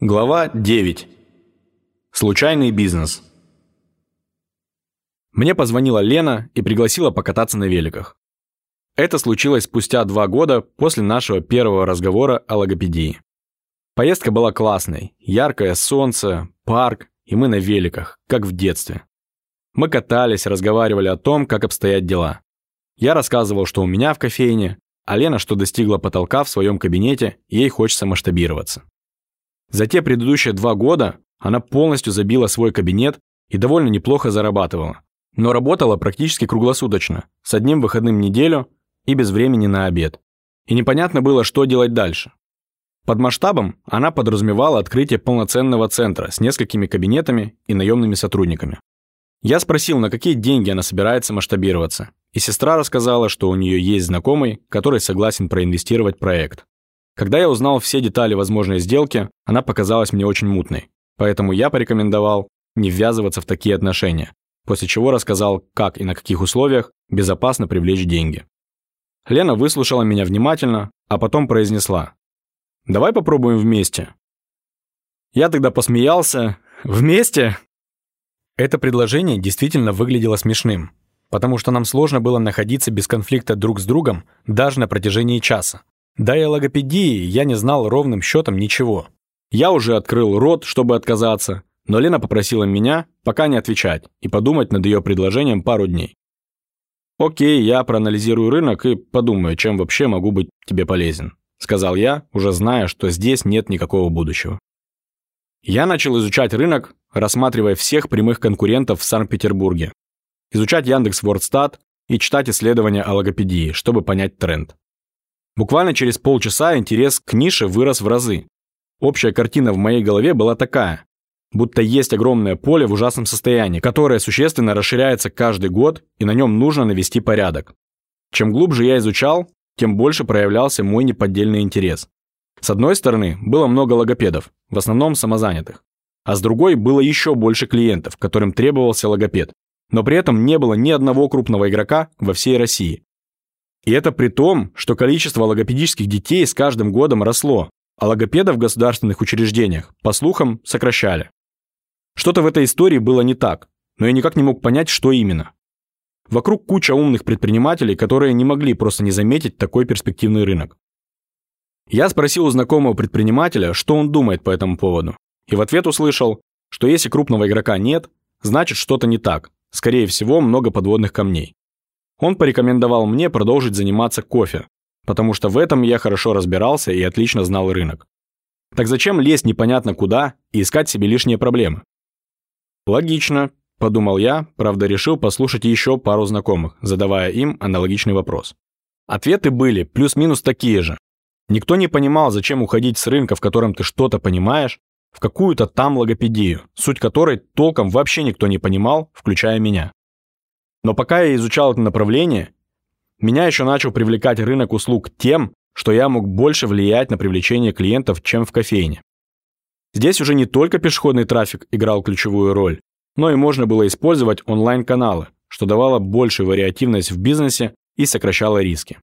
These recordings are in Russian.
Глава 9. Случайный бизнес. Мне позвонила Лена и пригласила покататься на великах. Это случилось спустя два года после нашего первого разговора о логопедии. Поездка была классной, яркое солнце, парк, и мы на великах, как в детстве. Мы катались, разговаривали о том, как обстоят дела. Я рассказывал, что у меня в кофейне, а Лена, что достигла потолка в своем кабинете, ей хочется масштабироваться. За те предыдущие два года она полностью забила свой кабинет и довольно неплохо зарабатывала. Но работала практически круглосуточно, с одним выходным в неделю и без времени на обед. И непонятно было, что делать дальше. Под масштабом она подразумевала открытие полноценного центра с несколькими кабинетами и наемными сотрудниками. Я спросил, на какие деньги она собирается масштабироваться, и сестра рассказала, что у нее есть знакомый, который согласен проинвестировать проект. Когда я узнал все детали возможной сделки, она показалась мне очень мутной. Поэтому я порекомендовал не ввязываться в такие отношения, после чего рассказал, как и на каких условиях безопасно привлечь деньги. Лена выслушала меня внимательно, а потом произнесла. «Давай попробуем вместе». Я тогда посмеялся. «Вместе?» Это предложение действительно выглядело смешным, потому что нам сложно было находиться без конфликта друг с другом даже на протяжении часа. Да и о логопедии я не знал ровным счетом ничего. Я уже открыл рот, чтобы отказаться, но Лена попросила меня пока не отвечать и подумать над ее предложением пару дней. «Окей, я проанализирую рынок и подумаю, чем вообще могу быть тебе полезен», сказал я, уже зная, что здесь нет никакого будущего. Я начал изучать рынок, рассматривая всех прямых конкурентов в Санкт-Петербурге, изучать Яндекс Вордстат и читать исследования о логопедии, чтобы понять тренд. Буквально через полчаса интерес к нише вырос в разы. Общая картина в моей голове была такая, будто есть огромное поле в ужасном состоянии, которое существенно расширяется каждый год, и на нем нужно навести порядок. Чем глубже я изучал, тем больше проявлялся мой неподдельный интерес. С одной стороны, было много логопедов, в основном самозанятых. А с другой было еще больше клиентов, которым требовался логопед. Но при этом не было ни одного крупного игрока во всей России, и это при том, что количество логопедических детей с каждым годом росло, а логопедов в государственных учреждениях, по слухам, сокращали. Что-то в этой истории было не так, но я никак не мог понять, что именно. Вокруг куча умных предпринимателей, которые не могли просто не заметить такой перспективный рынок. Я спросил у знакомого предпринимателя, что он думает по этому поводу, и в ответ услышал, что если крупного игрока нет, значит что-то не так, скорее всего, много подводных камней. Он порекомендовал мне продолжить заниматься кофе, потому что в этом я хорошо разбирался и отлично знал рынок. Так зачем лезть непонятно куда и искать себе лишние проблемы? Логично, подумал я, правда решил послушать еще пару знакомых, задавая им аналогичный вопрос. Ответы были плюс-минус такие же. Никто не понимал, зачем уходить с рынка, в котором ты что-то понимаешь, в какую-то там логопедию, суть которой толком вообще никто не понимал, включая меня. Но пока я изучал это направление, меня еще начал привлекать рынок услуг тем, что я мог больше влиять на привлечение клиентов, чем в кофейне. Здесь уже не только пешеходный трафик играл ключевую роль, но и можно было использовать онлайн-каналы, что давало большую вариативность в бизнесе и сокращало риски.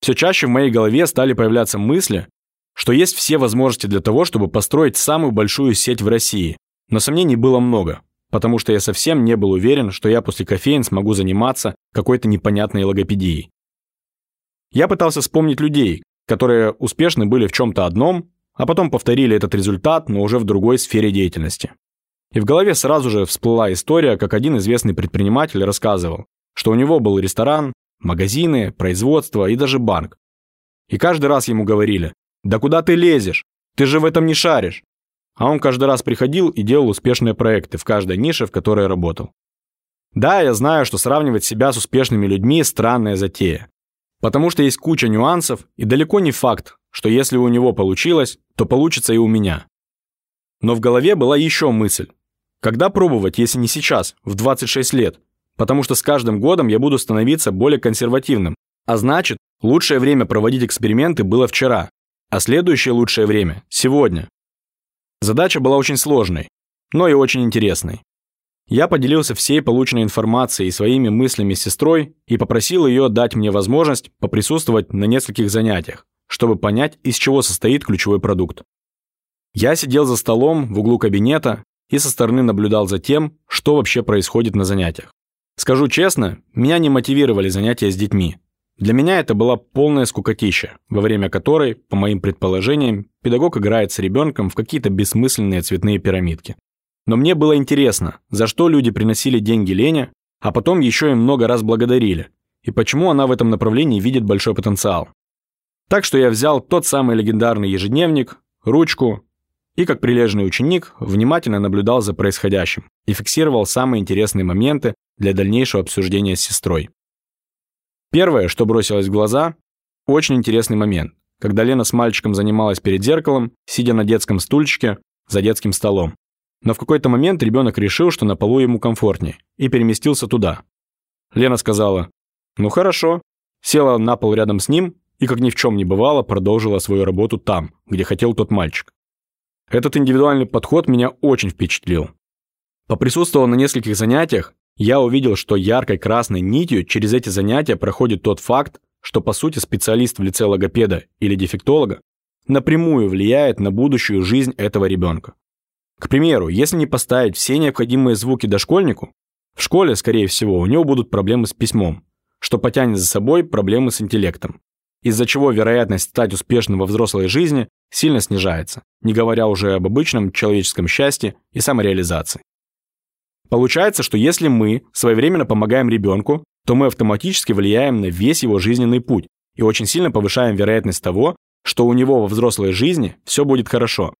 Все чаще в моей голове стали появляться мысли, что есть все возможности для того, чтобы построить самую большую сеть в России, но сомнений было много потому что я совсем не был уверен, что я после кофеин смогу заниматься какой-то непонятной логопедией. Я пытался вспомнить людей, которые успешны были в чем-то одном, а потом повторили этот результат, но уже в другой сфере деятельности. И в голове сразу же всплыла история, как один известный предприниматель рассказывал, что у него был ресторан, магазины, производство и даже банк. И каждый раз ему говорили, да куда ты лезешь, ты же в этом не шаришь. А он каждый раз приходил и делал успешные проекты в каждой нише, в которой работал. Да, я знаю, что сравнивать себя с успешными людьми – странная затея. Потому что есть куча нюансов, и далеко не факт, что если у него получилось, то получится и у меня. Но в голове была еще мысль. Когда пробовать, если не сейчас, в 26 лет? Потому что с каждым годом я буду становиться более консервативным. А значит, лучшее время проводить эксперименты было вчера, а следующее лучшее время – сегодня. Задача была очень сложной, но и очень интересной. Я поделился всей полученной информацией и своими мыслями с сестрой и попросил ее дать мне возможность поприсутствовать на нескольких занятиях, чтобы понять, из чего состоит ключевой продукт. Я сидел за столом в углу кабинета и со стороны наблюдал за тем, что вообще происходит на занятиях. Скажу честно, меня не мотивировали занятия с детьми. Для меня это была полная скукотища, во время которой, по моим предположениям, педагог играет с ребенком в какие-то бессмысленные цветные пирамидки. Но мне было интересно, за что люди приносили деньги Лене, а потом еще и много раз благодарили, и почему она в этом направлении видит большой потенциал. Так что я взял тот самый легендарный ежедневник, ручку и, как прилежный ученик, внимательно наблюдал за происходящим и фиксировал самые интересные моменты для дальнейшего обсуждения с сестрой. Первое, что бросилось в глаза, очень интересный момент, когда Лена с мальчиком занималась перед зеркалом, сидя на детском стульчике за детским столом. Но в какой-то момент ребенок решил, что на полу ему комфортнее, и переместился туда. Лена сказала «Ну хорошо», села на пол рядом с ним и, как ни в чем не бывало, продолжила свою работу там, где хотел тот мальчик. Этот индивидуальный подход меня очень впечатлил. Поприсутствовал на нескольких занятиях, я увидел, что яркой красной нитью через эти занятия проходит тот факт, что по сути специалист в лице логопеда или дефектолога напрямую влияет на будущую жизнь этого ребенка. К примеру, если не поставить все необходимые звуки дошкольнику, в школе, скорее всего, у него будут проблемы с письмом, что потянет за собой проблемы с интеллектом, из-за чего вероятность стать успешным во взрослой жизни сильно снижается, не говоря уже об обычном человеческом счастье и самореализации. Получается, что если мы своевременно помогаем ребенку, то мы автоматически влияем на весь его жизненный путь и очень сильно повышаем вероятность того, что у него во взрослой жизни все будет хорошо.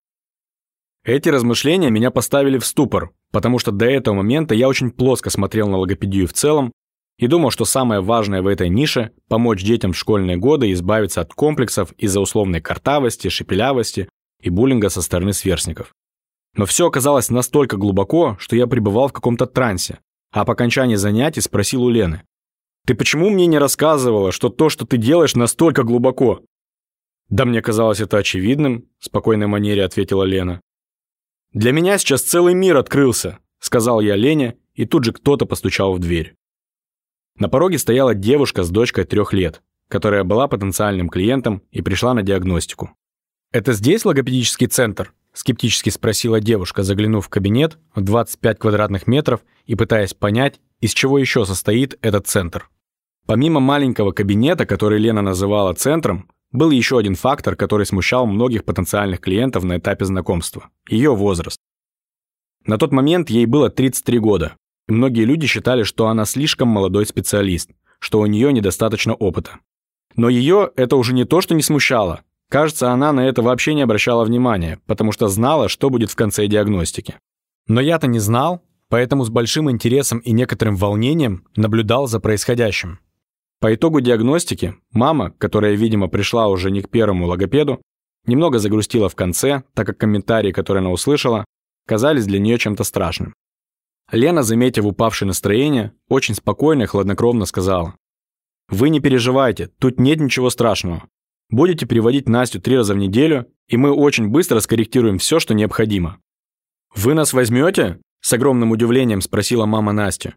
Эти размышления меня поставили в ступор, потому что до этого момента я очень плоско смотрел на логопедию в целом и думал, что самое важное в этой нише – помочь детям в школьные годы избавиться от комплексов из-за условной картавости, шепелявости и буллинга со стороны сверстников. Но все оказалось настолько глубоко, что я пребывал в каком-то трансе, а по окончании занятий спросил у Лены. «Ты почему мне не рассказывала, что то, что ты делаешь, настолько глубоко?» «Да мне казалось это очевидным», – в спокойной манере ответила Лена. «Для меня сейчас целый мир открылся», – сказал я Лене, и тут же кто-то постучал в дверь. На пороге стояла девушка с дочкой трех лет, которая была потенциальным клиентом и пришла на диагностику. «Это здесь логопедический центр?» Скептически спросила девушка, заглянув в кабинет в 25 квадратных метров и пытаясь понять, из чего еще состоит этот центр. Помимо маленького кабинета, который Лена называла центром, был еще один фактор, который смущал многих потенциальных клиентов на этапе знакомства – ее возраст. На тот момент ей было 33 года, и многие люди считали, что она слишком молодой специалист, что у нее недостаточно опыта. Но ее это уже не то, что не смущало, Кажется, она на это вообще не обращала внимания, потому что знала, что будет в конце диагностики. Но я-то не знал, поэтому с большим интересом и некоторым волнением наблюдал за происходящим. По итогу диагностики мама, которая, видимо, пришла уже не к первому логопеду, немного загрустила в конце, так как комментарии, которые она услышала, казались для нее чем-то страшным. Лена, заметив упавшее настроение, очень спокойно и хладнокровно сказала. «Вы не переживайте, тут нет ничего страшного. Будете приводить Настю три раза в неделю, и мы очень быстро скорректируем все, что необходимо». «Вы нас возьмете?» – с огромным удивлением спросила мама Настя.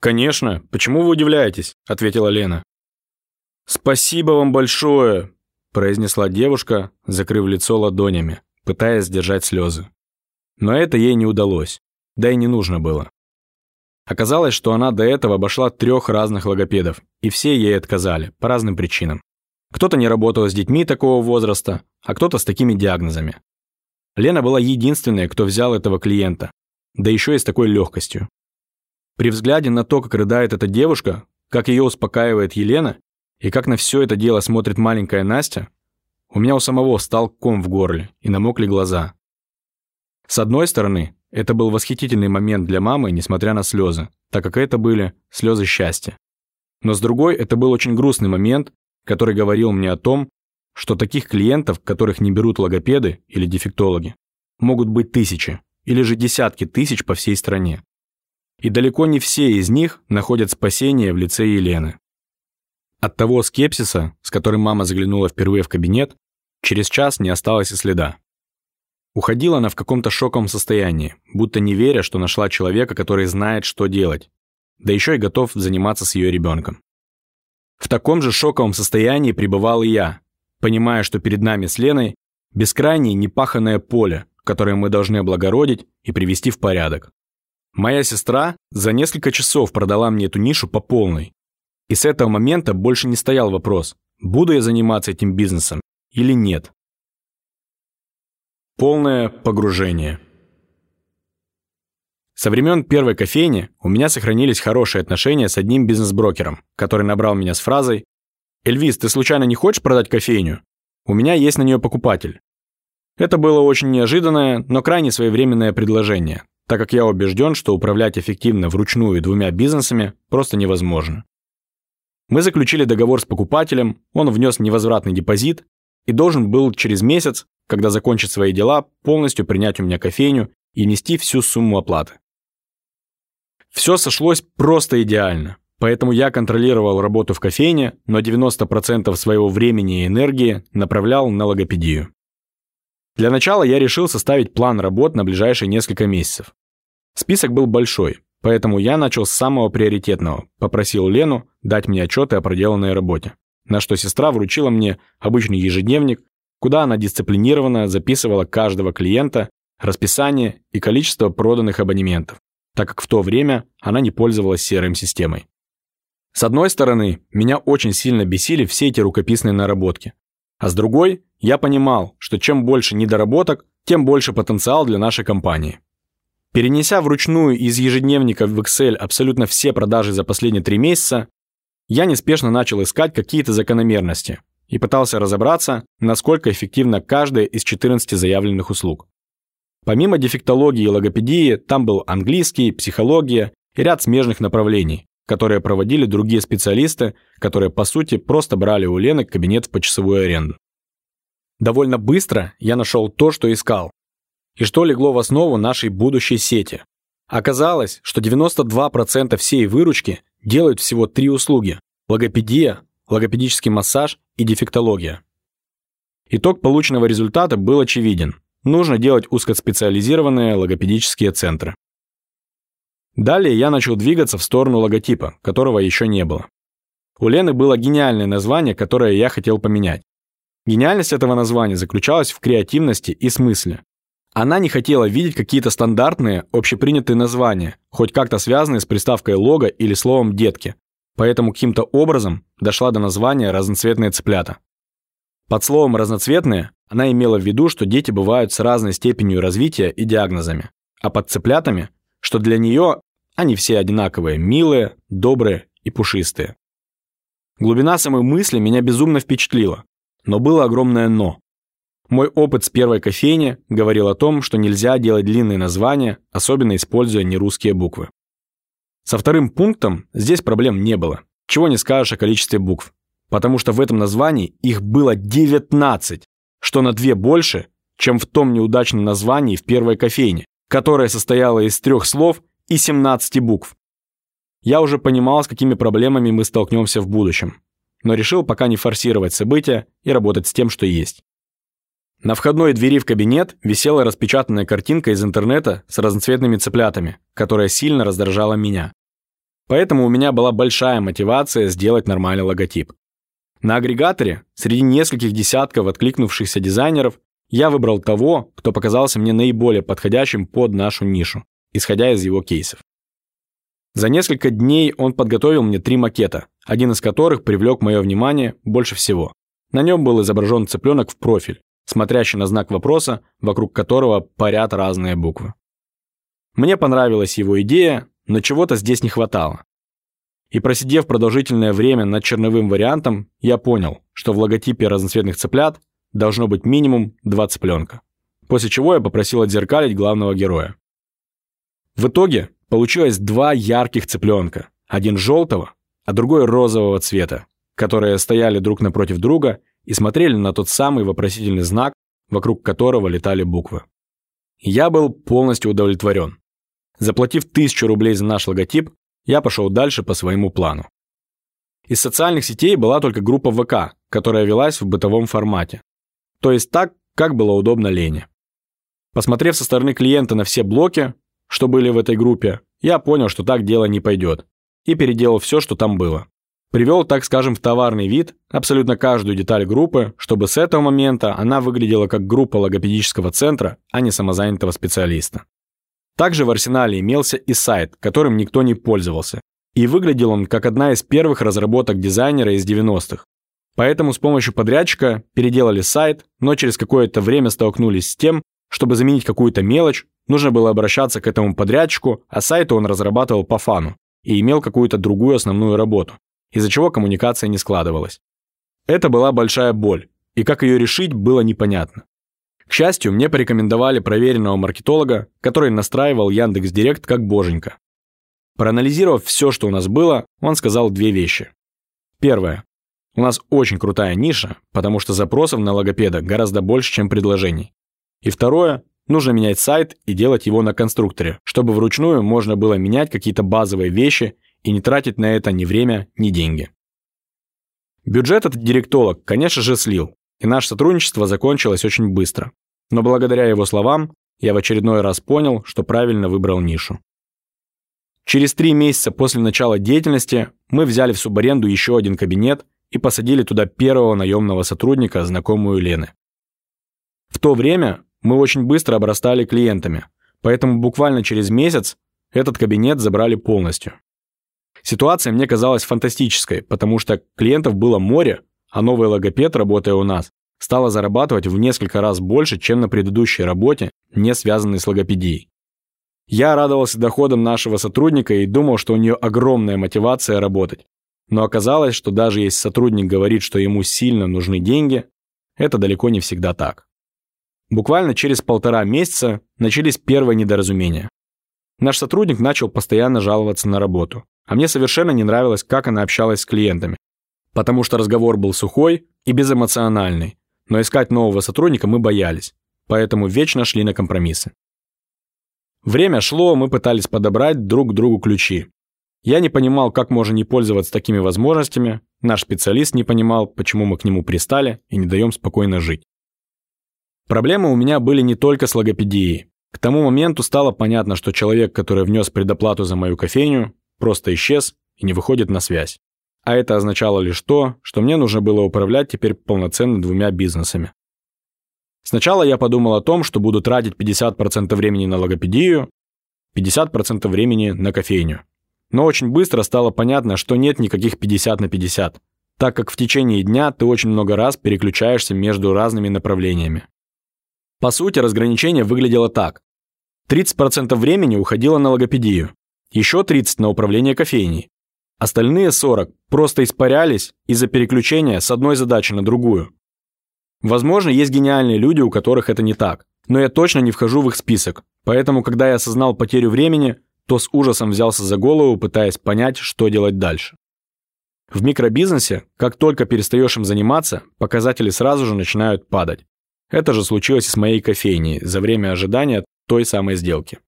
«Конечно. Почему вы удивляетесь?» – ответила Лена. «Спасибо вам большое!» – произнесла девушка, закрыв лицо ладонями, пытаясь сдержать слезы. Но это ей не удалось, да и не нужно было. Оказалось, что она до этого обошла трех разных логопедов, и все ей отказали, по разным причинам. Кто-то не работал с детьми такого возраста, а кто-то с такими диагнозами. Лена была единственной, кто взял этого клиента, да еще и с такой легкостью. При взгляде на то, как рыдает эта девушка, как ее успокаивает Елена, и как на все это дело смотрит маленькая Настя, у меня у самого встал ком в горле и намокли глаза. С одной стороны, это был восхитительный момент для мамы, несмотря на слезы, так как это были слезы счастья. Но с другой, это был очень грустный момент, который говорил мне о том, что таких клиентов, которых не берут логопеды или дефектологи, могут быть тысячи или же десятки тысяч по всей стране. И далеко не все из них находят спасение в лице Елены. От того скепсиса, с которым мама заглянула впервые в кабинет, через час не осталось и следа. Уходила она в каком-то шоковом состоянии, будто не веря, что нашла человека, который знает, что делать, да еще и готов заниматься с ее ребенком. В таком же шоковом состоянии пребывал и я, понимая, что перед нами с Леной бескрайнее непаханное поле, которое мы должны облагородить и привести в порядок. Моя сестра за несколько часов продала мне эту нишу по полной. И с этого момента больше не стоял вопрос, буду я заниматься этим бизнесом или нет. Полное погружение. Со времен первой кофейни у меня сохранились хорошие отношения с одним бизнес-брокером, который набрал меня с фразой «Эльвис, ты случайно не хочешь продать кофейню? У меня есть на нее покупатель». Это было очень неожиданное, но крайне своевременное предложение, так как я убежден, что управлять эффективно вручную двумя бизнесами просто невозможно. Мы заключили договор с покупателем, он внес невозвратный депозит и должен был через месяц, когда закончит свои дела, полностью принять у меня кофейню и нести всю сумму оплаты. Все сошлось просто идеально. Поэтому я контролировал работу в кофейне, но 90% своего времени и энергии направлял на логопедию. Для начала я решил составить план работ на ближайшие несколько месяцев. Список был большой, поэтому я начал с самого приоритетного, попросил Лену дать мне отчеты о проделанной работе, на что сестра вручила мне обычный ежедневник, куда она дисциплинированно записывала каждого клиента, расписание и количество проданных абонементов так как в то время она не пользовалась CRM-системой. С одной стороны, меня очень сильно бесили все эти рукописные наработки. А с другой, я понимал, что чем больше недоработок, тем больше потенциал для нашей компании. Перенеся вручную из ежедневника в Excel абсолютно все продажи за последние три месяца, я неспешно начал искать какие-то закономерности и пытался разобраться, насколько эффективна каждая из 14 заявленных услуг. Помимо дефектологии и логопедии, там был английский, психология и ряд смежных направлений, которые проводили другие специалисты, которые, по сути, просто брали у Лены кабинет в почасовую аренду. Довольно быстро я нашел то, что искал, и что легло в основу нашей будущей сети. Оказалось, что 92% всей выручки делают всего три услуги – логопедия, логопедический массаж и дефектология. Итог полученного результата был очевиден – нужно делать узкоспециализированные логопедические центры. Далее я начал двигаться в сторону логотипа, которого еще не было. У Лены было гениальное название, которое я хотел поменять. Гениальность этого названия заключалась в креативности и смысле. Она не хотела видеть какие-то стандартные, общепринятые названия, хоть как-то связанные с приставкой лого или словом «детки», поэтому каким-то образом дошла до названия «разноцветные цыплята». Под словом «разноцветные» Она имела в виду, что дети бывают с разной степенью развития и диагнозами, а под цыплятами, что для нее они все одинаковые, милые, добрые и пушистые. Глубина самой мысли меня безумно впечатлила, но было огромное «но». Мой опыт с первой кофейни говорил о том, что нельзя делать длинные названия, особенно используя нерусские буквы. Со вторым пунктом здесь проблем не было. Чего не скажешь о количестве букв. Потому что в этом названии их было 19 что на две больше, чем в том неудачном названии в первой кофейне, которая состояла из трех слов и 17 букв. Я уже понимал, с какими проблемами мы столкнемся в будущем, но решил пока не форсировать события и работать с тем, что есть. На входной двери в кабинет висела распечатанная картинка из интернета с разноцветными цыплятами, которая сильно раздражала меня. Поэтому у меня была большая мотивация сделать нормальный логотип. На агрегаторе, среди нескольких десятков откликнувшихся дизайнеров, я выбрал того, кто показался мне наиболее подходящим под нашу нишу, исходя из его кейсов. За несколько дней он подготовил мне три макета, один из которых привлек мое внимание больше всего. На нем был изображен цыпленок в профиль, смотрящий на знак вопроса, вокруг которого парят разные буквы. Мне понравилась его идея, но чего-то здесь не хватало. И просидев продолжительное время над черновым вариантом, я понял, что в логотипе разноцветных цыплят должно быть минимум два цыпленка. После чего я попросил отзеркалить главного героя. В итоге получилось два ярких цыпленка, один желтого, а другой розового цвета, которые стояли друг напротив друга и смотрели на тот самый вопросительный знак, вокруг которого летали буквы. Я был полностью удовлетворен. Заплатив тысячу рублей за наш логотип, я пошел дальше по своему плану. Из социальных сетей была только группа ВК, которая велась в бытовом формате. То есть так, как было удобно Лене. Посмотрев со стороны клиента на все блоки, что были в этой группе, я понял, что так дело не пойдет, и переделал все, что там было. Привел, так скажем, в товарный вид абсолютно каждую деталь группы, чтобы с этого момента она выглядела как группа логопедического центра, а не самозанятого специалиста. Также в арсенале имелся и сайт, которым никто не пользовался. И выглядел он как одна из первых разработок дизайнера из 90-х. Поэтому с помощью подрядчика переделали сайт, но через какое-то время столкнулись с тем, чтобы заменить какую-то мелочь, нужно было обращаться к этому подрядчику, а сайт он разрабатывал по фану и имел какую-то другую основную работу, из-за чего коммуникация не складывалась. Это была большая боль, и как ее решить, было непонятно. Счастью, мне порекомендовали проверенного маркетолога, который настраивал Яндекс Директ как боженька. Проанализировав все, что у нас было, он сказал две вещи. Первое. У нас очень крутая ниша, потому что запросов на логопеда гораздо больше, чем предложений. И второе. Нужно менять сайт и делать его на конструкторе, чтобы вручную можно было менять какие-то базовые вещи и не тратить на это ни время, ни деньги. Бюджет этот директолог, конечно же, слил, и наше сотрудничество закончилось очень быстро. Но благодаря его словам я в очередной раз понял, что правильно выбрал нишу. Через три месяца после начала деятельности мы взяли в субаренду еще один кабинет и посадили туда первого наемного сотрудника, знакомую Лены. В то время мы очень быстро обрастали клиентами, поэтому буквально через месяц этот кабинет забрали полностью. Ситуация мне казалась фантастической, потому что клиентов было море, а новый логопед, работая у нас, стала зарабатывать в несколько раз больше, чем на предыдущей работе, не связанной с логопедией. Я радовался доходам нашего сотрудника и думал, что у нее огромная мотивация работать. Но оказалось, что даже если сотрудник говорит, что ему сильно нужны деньги, это далеко не всегда так. Буквально через полтора месяца начались первые недоразумения. Наш сотрудник начал постоянно жаловаться на работу, а мне совершенно не нравилось, как она общалась с клиентами, потому что разговор был сухой и безэмоциональный, но искать нового сотрудника мы боялись, поэтому вечно шли на компромиссы. Время шло, мы пытались подобрать друг другу ключи. Я не понимал, как можно не пользоваться такими возможностями, наш специалист не понимал, почему мы к нему пристали и не даем спокойно жить. Проблемы у меня были не только с логопедией. К тому моменту стало понятно, что человек, который внес предоплату за мою кофейню, просто исчез и не выходит на связь. А это означало лишь то, что мне нужно было управлять теперь полноценно двумя бизнесами. Сначала я подумал о том, что буду тратить 50% времени на логопедию, 50% времени на кофейню. Но очень быстро стало понятно, что нет никаких 50 на 50, так как в течение дня ты очень много раз переключаешься между разными направлениями. По сути, разграничение выглядело так. 30% времени уходило на логопедию, еще 30% на управление кофейней, Остальные 40 просто испарялись из-за переключения с одной задачи на другую. Возможно, есть гениальные люди, у которых это не так, но я точно не вхожу в их список. Поэтому, когда я осознал потерю времени, то с ужасом взялся за голову, пытаясь понять, что делать дальше. В микробизнесе, как только перестаешь им заниматься, показатели сразу же начинают падать. Это же случилось и с моей кофейней за время ожидания той самой сделки.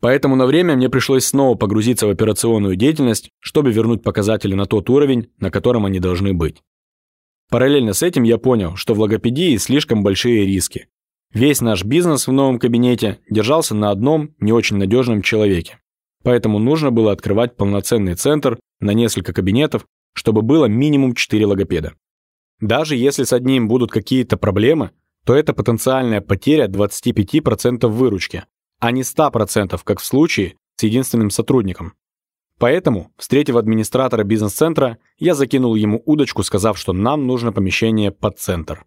Поэтому на время мне пришлось снова погрузиться в операционную деятельность, чтобы вернуть показатели на тот уровень, на котором они должны быть. Параллельно с этим я понял, что в логопедии слишком большие риски. Весь наш бизнес в новом кабинете держался на одном не очень надежном человеке. Поэтому нужно было открывать полноценный центр на несколько кабинетов, чтобы было минимум 4 логопеда. Даже если с одним будут какие-то проблемы, то это потенциальная потеря 25% выручки, а не 100%, как в случае с единственным сотрудником. Поэтому, встретив администратора бизнес-центра, я закинул ему удочку, сказав, что нам нужно помещение под центр.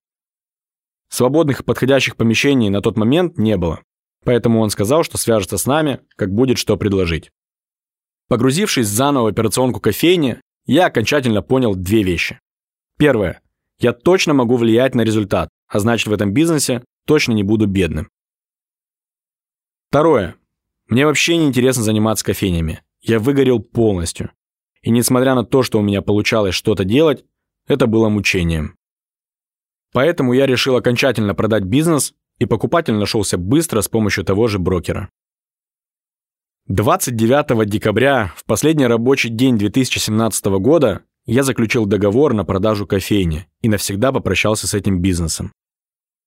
Свободных подходящих помещений на тот момент не было, поэтому он сказал, что свяжется с нами, как будет что предложить. Погрузившись заново в операционку кофейни, я окончательно понял две вещи. Первое. Я точно могу влиять на результат, а значит в этом бизнесе точно не буду бедным. Второе. Мне вообще не интересно заниматься кофейнями. Я выгорел полностью. И несмотря на то, что у меня получалось что-то делать, это было мучением. Поэтому я решил окончательно продать бизнес, и покупатель нашелся быстро с помощью того же брокера. 29 декабря, в последний рабочий день 2017 года, я заключил договор на продажу кофейни и навсегда попрощался с этим бизнесом.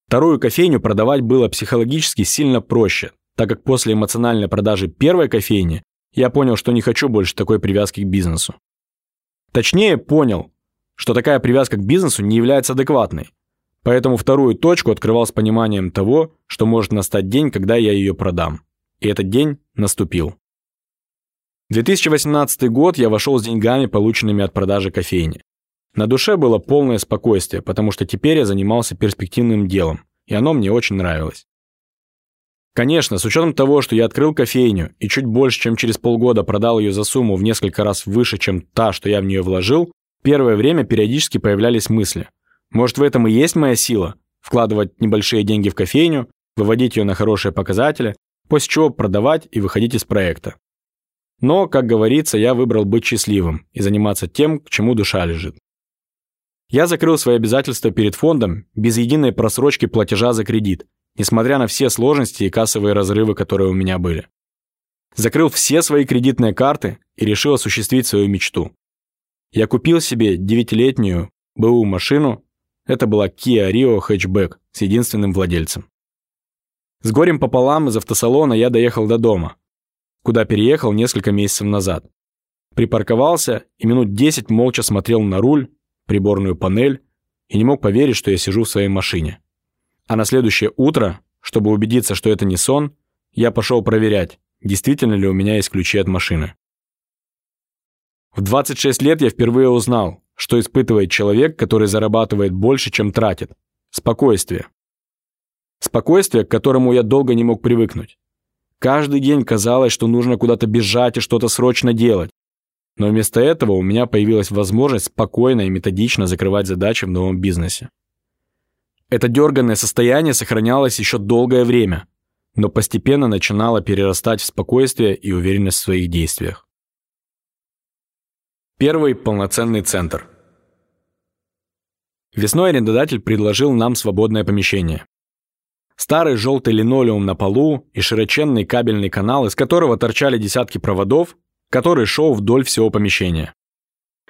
Вторую кофейню продавать было психологически сильно проще, так как после эмоциональной продажи первой кофейни я понял, что не хочу больше такой привязки к бизнесу. Точнее, понял, что такая привязка к бизнесу не является адекватной. Поэтому вторую точку открывал с пониманием того, что может настать день, когда я ее продам. И этот день наступил. 2018 год я вошел с деньгами, полученными от продажи кофейни. На душе было полное спокойствие, потому что теперь я занимался перспективным делом, и оно мне очень нравилось. Конечно, с учетом того, что я открыл кофейню и чуть больше, чем через полгода продал ее за сумму в несколько раз выше, чем та, что я в нее вложил, первое время периодически появлялись мысли. Может, в этом и есть моя сила? Вкладывать небольшие деньги в кофейню, выводить ее на хорошие показатели, после чего продавать и выходить из проекта. Но, как говорится, я выбрал быть счастливым и заниматься тем, к чему душа лежит. Я закрыл свои обязательства перед фондом без единой просрочки платежа за кредит, несмотря на все сложности и кассовые разрывы, которые у меня были. Закрыл все свои кредитные карты и решил осуществить свою мечту. Я купил себе девятилетнюю БУ машину, это была Kia Rio Hatchback с единственным владельцем. С горем пополам из автосалона я доехал до дома, куда переехал несколько месяцев назад. Припарковался и минут 10 молча смотрел на руль, приборную панель и не мог поверить, что я сижу в своей машине. А на следующее утро, чтобы убедиться, что это не сон, я пошел проверять, действительно ли у меня есть ключи от машины. В 26 лет я впервые узнал, что испытывает человек, который зарабатывает больше, чем тратит. Спокойствие. Спокойствие, к которому я долго не мог привыкнуть. Каждый день казалось, что нужно куда-то бежать и что-то срочно делать. Но вместо этого у меня появилась возможность спокойно и методично закрывать задачи в новом бизнесе. Это дерганное состояние сохранялось еще долгое время, но постепенно начинало перерастать в спокойствие и уверенность в своих действиях. Первый полноценный центр. Весной арендодатель предложил нам свободное помещение. Старый желтый линолеум на полу и широченный кабельный канал, из которого торчали десятки проводов, который шел вдоль всего помещения.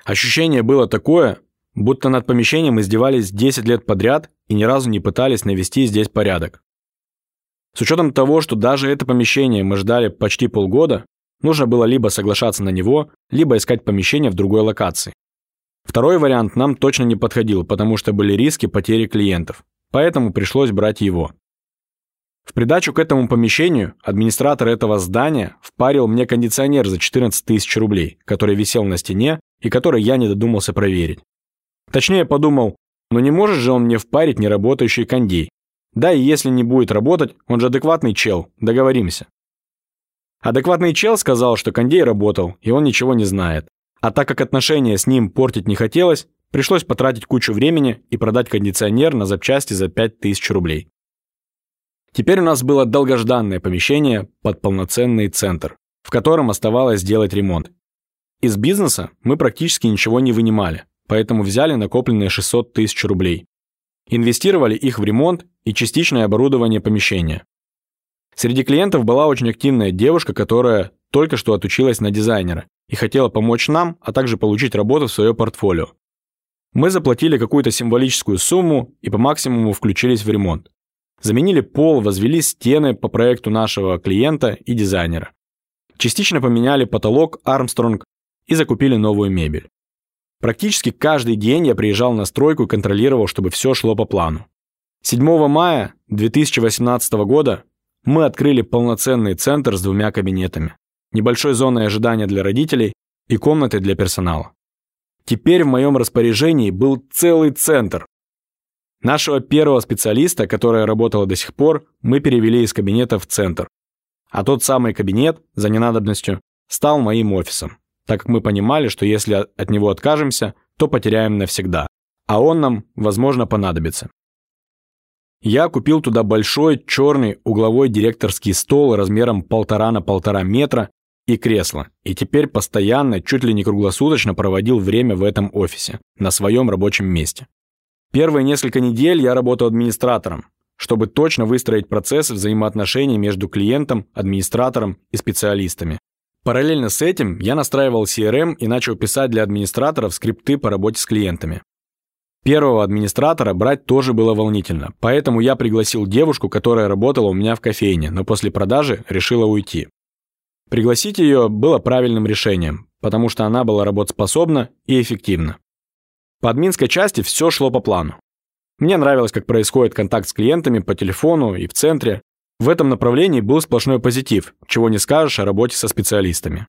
Ощущение было такое, будто над помещением издевались 10 лет подряд и ни разу не пытались навести здесь порядок. С учетом того, что даже это помещение мы ждали почти полгода, нужно было либо соглашаться на него, либо искать помещение в другой локации. Второй вариант нам точно не подходил, потому что были риски потери клиентов, поэтому пришлось брать его. В придачу к этому помещению администратор этого здания впарил мне кондиционер за 14 тысяч рублей, который висел на стене и который я не додумался проверить. Точнее, подумал, ну не может же он мне впарить неработающий кондей. Да и если не будет работать, он же адекватный чел, договоримся. Адекватный чел сказал, что кондей работал, и он ничего не знает. А так как отношения с ним портить не хотелось, пришлось потратить кучу времени и продать кондиционер на запчасти за 5000 рублей. Теперь у нас было долгожданное помещение под полноценный центр, в котором оставалось сделать ремонт. Из бизнеса мы практически ничего не вынимали, поэтому взяли накопленные 600 тысяч рублей. Инвестировали их в ремонт и частичное оборудование помещения. Среди клиентов была очень активная девушка, которая только что отучилась на дизайнера и хотела помочь нам, а также получить работу в свое портфолио. Мы заплатили какую-то символическую сумму и по максимуму включились в ремонт. Заменили пол, возвели стены по проекту нашего клиента и дизайнера. Частично поменяли потолок Армстронг и закупили новую мебель. Практически каждый день я приезжал на стройку и контролировал, чтобы все шло по плану. 7 мая 2018 года мы открыли полноценный центр с двумя кабинетами, небольшой зоной ожидания для родителей и комнатой для персонала. Теперь в моем распоряжении был целый центр, Нашего первого специалиста, который работал до сих пор, мы перевели из кабинета в центр. А тот самый кабинет, за ненадобностью, стал моим офисом, так как мы понимали, что если от него откажемся, то потеряем навсегда, а он нам, возможно, понадобится. Я купил туда большой черный угловой директорский стол размером полтора на полтора метра и кресло, и теперь постоянно, чуть ли не круглосуточно проводил время в этом офисе, на своем рабочем месте. Первые несколько недель я работал администратором, чтобы точно выстроить процесс взаимоотношений между клиентом, администратором и специалистами. Параллельно с этим я настраивал CRM и начал писать для администраторов скрипты по работе с клиентами. Первого администратора брать тоже было волнительно, поэтому я пригласил девушку, которая работала у меня в кофейне, но после продажи решила уйти. Пригласить ее было правильным решением, потому что она была работоспособна и эффективна. По админской части все шло по плану. Мне нравилось, как происходит контакт с клиентами по телефону и в центре. В этом направлении был сплошной позитив, чего не скажешь о работе со специалистами.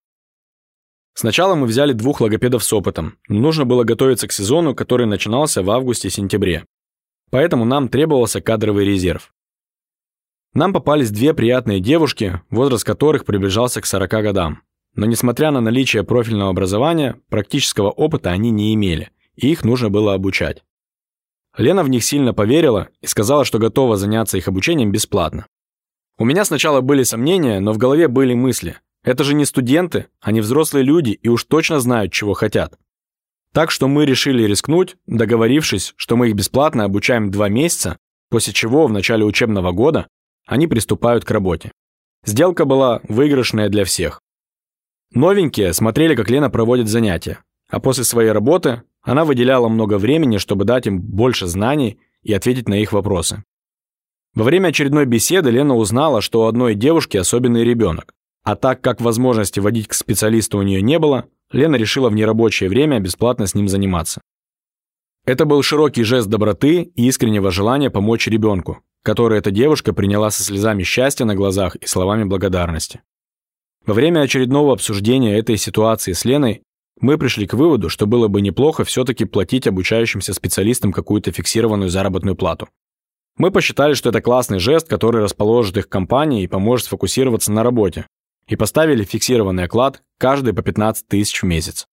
Сначала мы взяли двух логопедов с опытом. Нужно было готовиться к сезону, который начинался в августе-сентябре. Поэтому нам требовался кадровый резерв. Нам попались две приятные девушки, возраст которых приближался к 40 годам. Но несмотря на наличие профильного образования, практического опыта они не имели, и их нужно было обучать. Лена в них сильно поверила и сказала, что готова заняться их обучением бесплатно. У меня сначала были сомнения, но в голове были мысли. Это же не студенты, они взрослые люди и уж точно знают, чего хотят. Так что мы решили рискнуть, договорившись, что мы их бесплатно обучаем два месяца, после чего в начале учебного года они приступают к работе. Сделка была выигрышная для всех. Новенькие смотрели, как Лена проводит занятия, а после своей работы она выделяла много времени, чтобы дать им больше знаний и ответить на их вопросы. Во время очередной беседы Лена узнала, что у одной девушки особенный ребенок. А так как возможности водить к специалисту у нее не было, Лена решила в нерабочее время бесплатно с ним заниматься. Это был широкий жест доброты и искреннего желания помочь ребенку, который эта девушка приняла со слезами счастья на глазах и словами благодарности. Во время очередного обсуждения этой ситуации с Леной мы пришли к выводу, что было бы неплохо все-таки платить обучающимся специалистам какую-то фиксированную заработную плату. Мы посчитали, что это классный жест, который расположит их компании и поможет сфокусироваться на работе, и поставили фиксированный оклад каждый по 15 тысяч в месяц.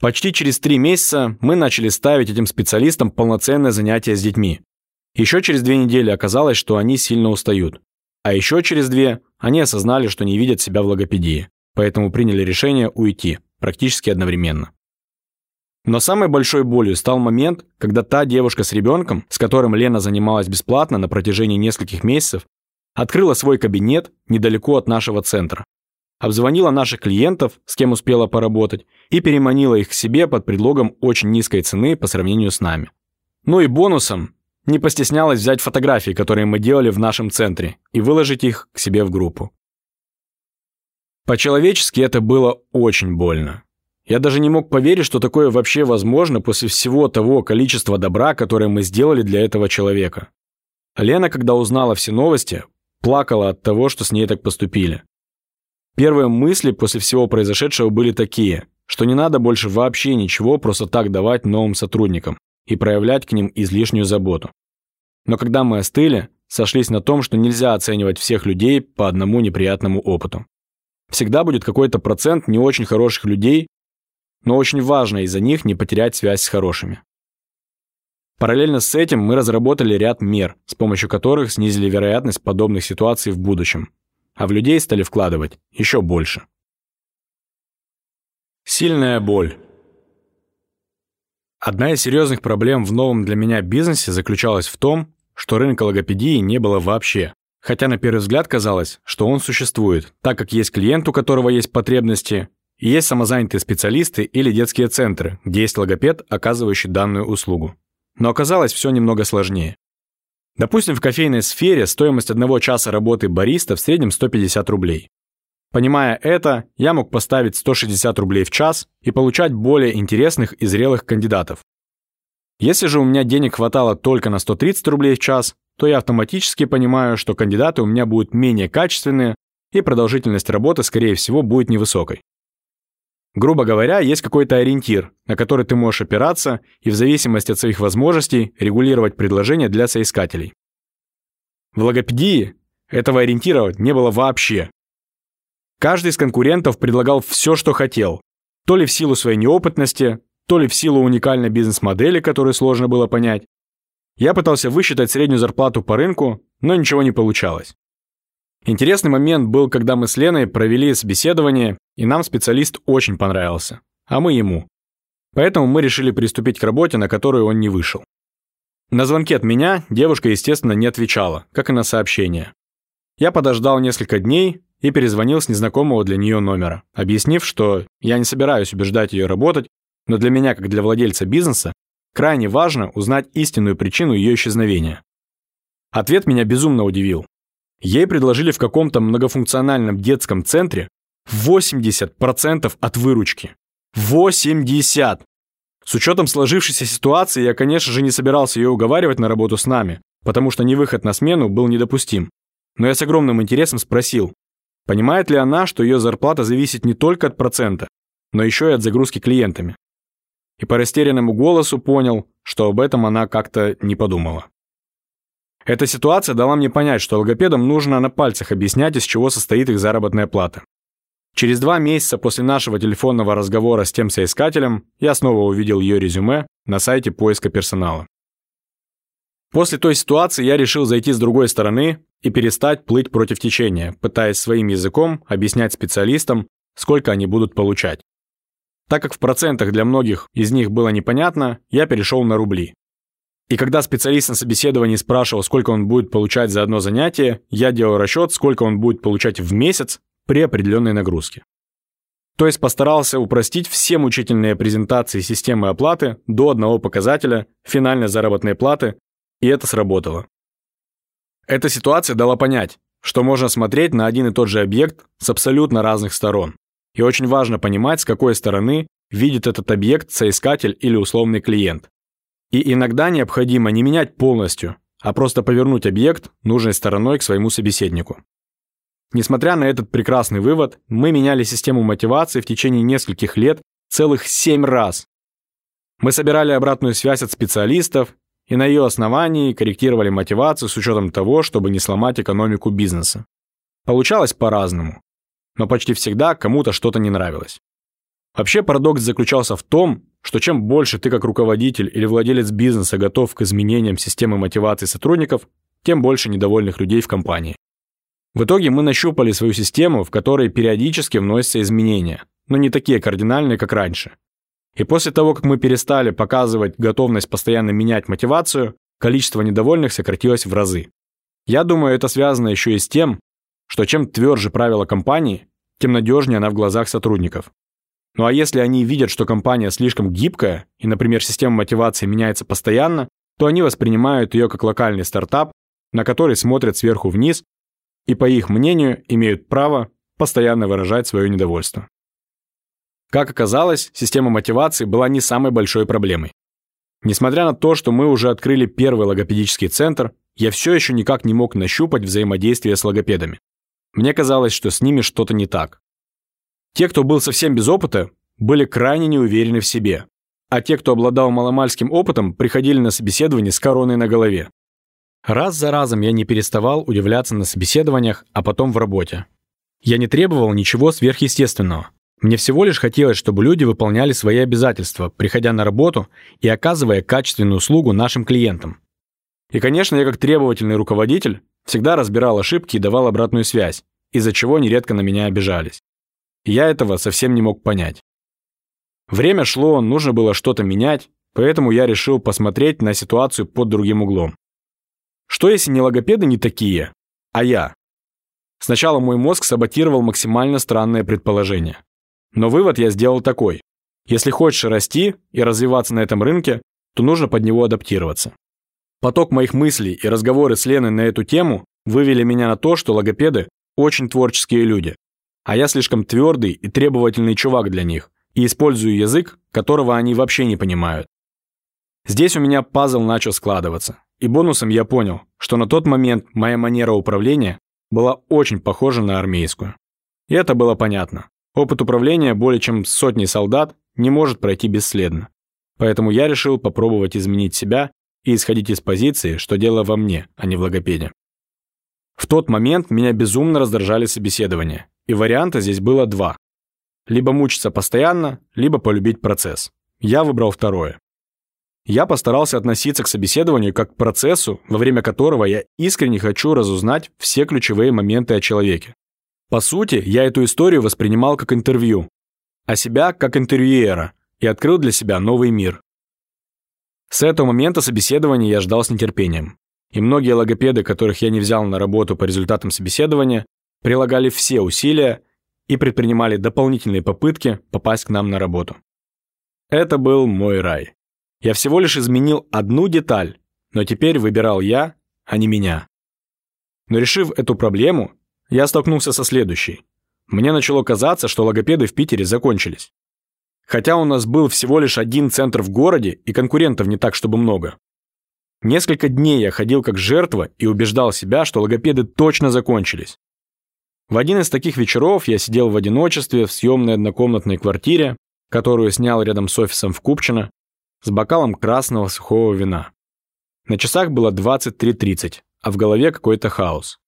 Почти через три месяца мы начали ставить этим специалистам полноценное занятие с детьми. Еще через две недели оказалось, что они сильно устают. А еще через две они осознали, что не видят себя в логопедии, поэтому приняли решение уйти, практически одновременно. Но самой большой болью стал момент, когда та девушка с ребенком, с которым Лена занималась бесплатно на протяжении нескольких месяцев, открыла свой кабинет недалеко от нашего центра обзвонила наших клиентов, с кем успела поработать, и переманила их к себе под предлогом очень низкой цены по сравнению с нами. Ну и бонусом не постеснялась взять фотографии, которые мы делали в нашем центре, и выложить их к себе в группу. По-человечески это было очень больно. Я даже не мог поверить, что такое вообще возможно после всего того количества добра, которое мы сделали для этого человека. Лена, когда узнала все новости, плакала от того, что с ней так поступили. Первые мысли после всего произошедшего были такие, что не надо больше вообще ничего просто так давать новым сотрудникам и проявлять к ним излишнюю заботу. Но когда мы остыли, сошлись на том, что нельзя оценивать всех людей по одному неприятному опыту. Всегда будет какой-то процент не очень хороших людей, но очень важно из-за них не потерять связь с хорошими. Параллельно с этим мы разработали ряд мер, с помощью которых снизили вероятность подобных ситуаций в будущем а в людей стали вкладывать еще больше. Сильная боль. Одна из серьезных проблем в новом для меня бизнесе заключалась в том, что рынка логопедии не было вообще. Хотя на первый взгляд казалось, что он существует, так как есть клиент, у которого есть потребности, есть самозанятые специалисты или детские центры, где есть логопед, оказывающий данную услугу. Но оказалось все немного сложнее. Допустим, в кофейной сфере стоимость одного часа работы бариста в среднем 150 рублей. Понимая это, я мог поставить 160 рублей в час и получать более интересных и зрелых кандидатов. Если же у меня денег хватало только на 130 рублей в час, то я автоматически понимаю, что кандидаты у меня будут менее качественные и продолжительность работы, скорее всего, будет невысокой. Грубо говоря, есть какой-то ориентир, на который ты можешь опираться и в зависимости от своих возможностей регулировать предложения для соискателей. В логопедии этого ориентира не было вообще. Каждый из конкурентов предлагал все, что хотел, то ли в силу своей неопытности, то ли в силу уникальной бизнес-модели, которую сложно было понять. Я пытался высчитать среднюю зарплату по рынку, но ничего не получалось. Интересный момент был, когда мы с Леной провели собеседование, и нам специалист очень понравился, а мы ему. Поэтому мы решили приступить к работе, на которую он не вышел. На звонки от меня девушка, естественно, не отвечала, как и на сообщение. Я подождал несколько дней и перезвонил с незнакомого для нее номера, объяснив, что я не собираюсь убеждать ее работать, но для меня, как для владельца бизнеса, крайне важно узнать истинную причину ее исчезновения. Ответ меня безумно удивил. Ей предложили в каком-то многофункциональном детском центре 80% от выручки. 80! С учетом сложившейся ситуации я, конечно же, не собирался ее уговаривать на работу с нами, потому что невыход на смену был недопустим. Но я с огромным интересом спросил, понимает ли она, что ее зарплата зависит не только от процента, но еще и от загрузки клиентами. И по растерянному голосу понял, что об этом она как-то не подумала. Эта ситуация дала мне понять, что логопедам нужно на пальцах объяснять, из чего состоит их заработная плата. Через два месяца после нашего телефонного разговора с тем соискателем я снова увидел ее резюме на сайте поиска персонала. После той ситуации я решил зайти с другой стороны и перестать плыть против течения, пытаясь своим языком объяснять специалистам, сколько они будут получать. Так как в процентах для многих из них было непонятно, я перешел на рубли. И когда специалист на собеседовании спрашивал, сколько он будет получать за одно занятие, я делал расчет, сколько он будет получать в месяц при определенной нагрузке. То есть постарался упростить все мучительные презентации системы оплаты до одного показателя финальной заработной платы, и это сработало. Эта ситуация дала понять, что можно смотреть на один и тот же объект с абсолютно разных сторон. И очень важно понимать, с какой стороны видит этот объект соискатель или условный клиент. И иногда необходимо не менять полностью, а просто повернуть объект нужной стороной к своему собеседнику. Несмотря на этот прекрасный вывод, мы меняли систему мотивации в течение нескольких лет целых семь раз. Мы собирали обратную связь от специалистов и на ее основании корректировали мотивацию с учетом того, чтобы не сломать экономику бизнеса. Получалось по-разному, но почти всегда кому-то что-то не нравилось. Вообще парадокс заключался в том, что чем больше ты как руководитель или владелец бизнеса готов к изменениям системы мотивации сотрудников, тем больше недовольных людей в компании. В итоге мы нащупали свою систему, в которой периодически вносятся изменения, но не такие кардинальные, как раньше. И после того, как мы перестали показывать готовность постоянно менять мотивацию, количество недовольных сократилось в разы. Я думаю, это связано еще и с тем, что чем тверже правила компании, тем надежнее она в глазах сотрудников. Ну а если они видят, что компания слишком гибкая, и, например, система мотивации меняется постоянно, то они воспринимают ее как локальный стартап, на который смотрят сверху вниз и, по их мнению, имеют право постоянно выражать свое недовольство. Как оказалось, система мотивации была не самой большой проблемой. Несмотря на то, что мы уже открыли первый логопедический центр, я все еще никак не мог нащупать взаимодействие с логопедами. Мне казалось, что с ними что-то не так. Те, кто был совсем без опыта, были крайне неуверены в себе, а те, кто обладал маломальским опытом, приходили на собеседование с короной на голове. Раз за разом я не переставал удивляться на собеседованиях, а потом в работе. Я не требовал ничего сверхъестественного. Мне всего лишь хотелось, чтобы люди выполняли свои обязательства, приходя на работу и оказывая качественную услугу нашим клиентам. И, конечно, я как требовательный руководитель всегда разбирал ошибки и давал обратную связь, из-за чего нередко на меня обижались. Я этого совсем не мог понять. Время шло, нужно было что-то менять, поэтому я решил посмотреть на ситуацию под другим углом. Что если не логопеды не такие, а я? Сначала мой мозг саботировал максимально странное предположение. Но вывод я сделал такой. Если хочешь расти и развиваться на этом рынке, то нужно под него адаптироваться. Поток моих мыслей и разговоры с Леной на эту тему вывели меня на то, что логопеды – очень творческие люди, а я слишком твердый и требовательный чувак для них и использую язык, которого они вообще не понимают. Здесь у меня пазл начал складываться, и бонусом я понял, что на тот момент моя манера управления была очень похожа на армейскую. И это было понятно. Опыт управления более чем сотней солдат не может пройти бесследно. Поэтому я решил попробовать изменить себя и исходить из позиции, что дело во мне, а не в логопеде. В тот момент меня безумно раздражали собеседования, и варианта здесь было два. Либо мучиться постоянно, либо полюбить процесс. Я выбрал второе. Я постарался относиться к собеседованию как к процессу, во время которого я искренне хочу разузнать все ключевые моменты о человеке. По сути, я эту историю воспринимал как интервью, а себя как интервьюера и открыл для себя новый мир. С этого момента собеседования я ждал с нетерпением. И многие логопеды, которых я не взял на работу по результатам собеседования, прилагали все усилия и предпринимали дополнительные попытки попасть к нам на работу. Это был мой рай. Я всего лишь изменил одну деталь, но теперь выбирал я, а не меня. Но решив эту проблему, я столкнулся со следующей. мне начало казаться, что логопеды в Питере закончились. Хотя у нас был всего лишь один центр в городе, и конкурентов не так, чтобы много. Несколько дней я ходил как жертва и убеждал себя, что логопеды точно закончились. В один из таких вечеров я сидел в одиночестве в съемной однокомнатной квартире, которую снял рядом с офисом в Купчино, с бокалом красного сухого вина. На часах было 23.30, а в голове какой-то хаос.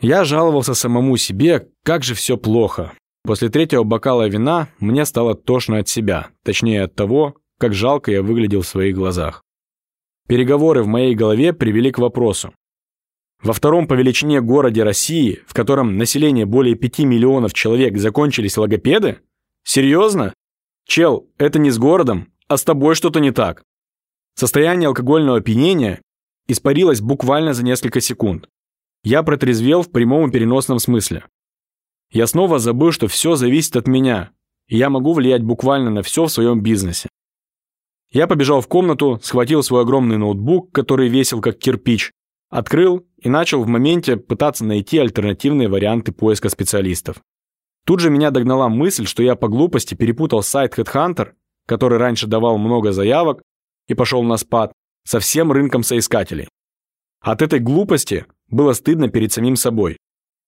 Я жаловался самому себе, как же все плохо. После третьего бокала вина мне стало тошно от себя, точнее от того, как жалко я выглядел в своих глазах. Переговоры в моей голове привели к вопросу. Во втором по величине городе России, в котором население более 5 миллионов человек, закончились логопеды? Серьезно? Чел, это не с городом, а с тобой что-то не так. Состояние алкогольного опьянения испарилось буквально за несколько секунд. Я протрезвел в прямом и переносном смысле. Я снова забыл, что все зависит от меня, и я могу влиять буквально на все в своем бизнесе. Я побежал в комнату, схватил свой огромный ноутбук, который весил как кирпич, открыл и начал в моменте пытаться найти альтернативные варианты поиска специалистов. Тут же меня догнала мысль, что я по глупости перепутал сайт Headhunter, который раньше давал много заявок, и пошел на спад, со всем рынком соискателей. От этой глупости было стыдно перед самим собой.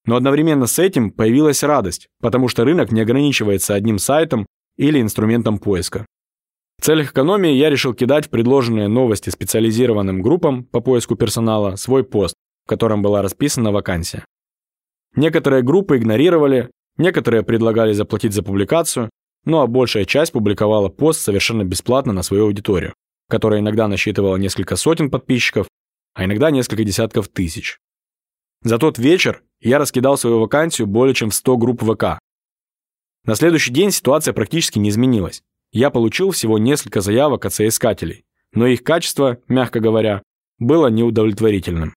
Но одновременно с этим появилась радость, потому что рынок не ограничивается одним сайтом или инструментом поиска. В целях экономии я решил кидать в предложенные новости специализированным группам по поиску персонала свой пост, в котором была расписана вакансия. Некоторые группы игнорировали, некоторые предлагали заплатить за публикацию, ну а большая часть публиковала пост совершенно бесплатно на свою аудиторию которая иногда насчитывала несколько сотен подписчиков, а иногда несколько десятков тысяч. За тот вечер я раскидал свою вакансию более чем в 100 групп ВК. На следующий день ситуация практически не изменилась. Я получил всего несколько заявок от соискателей, но их качество, мягко говоря, было неудовлетворительным.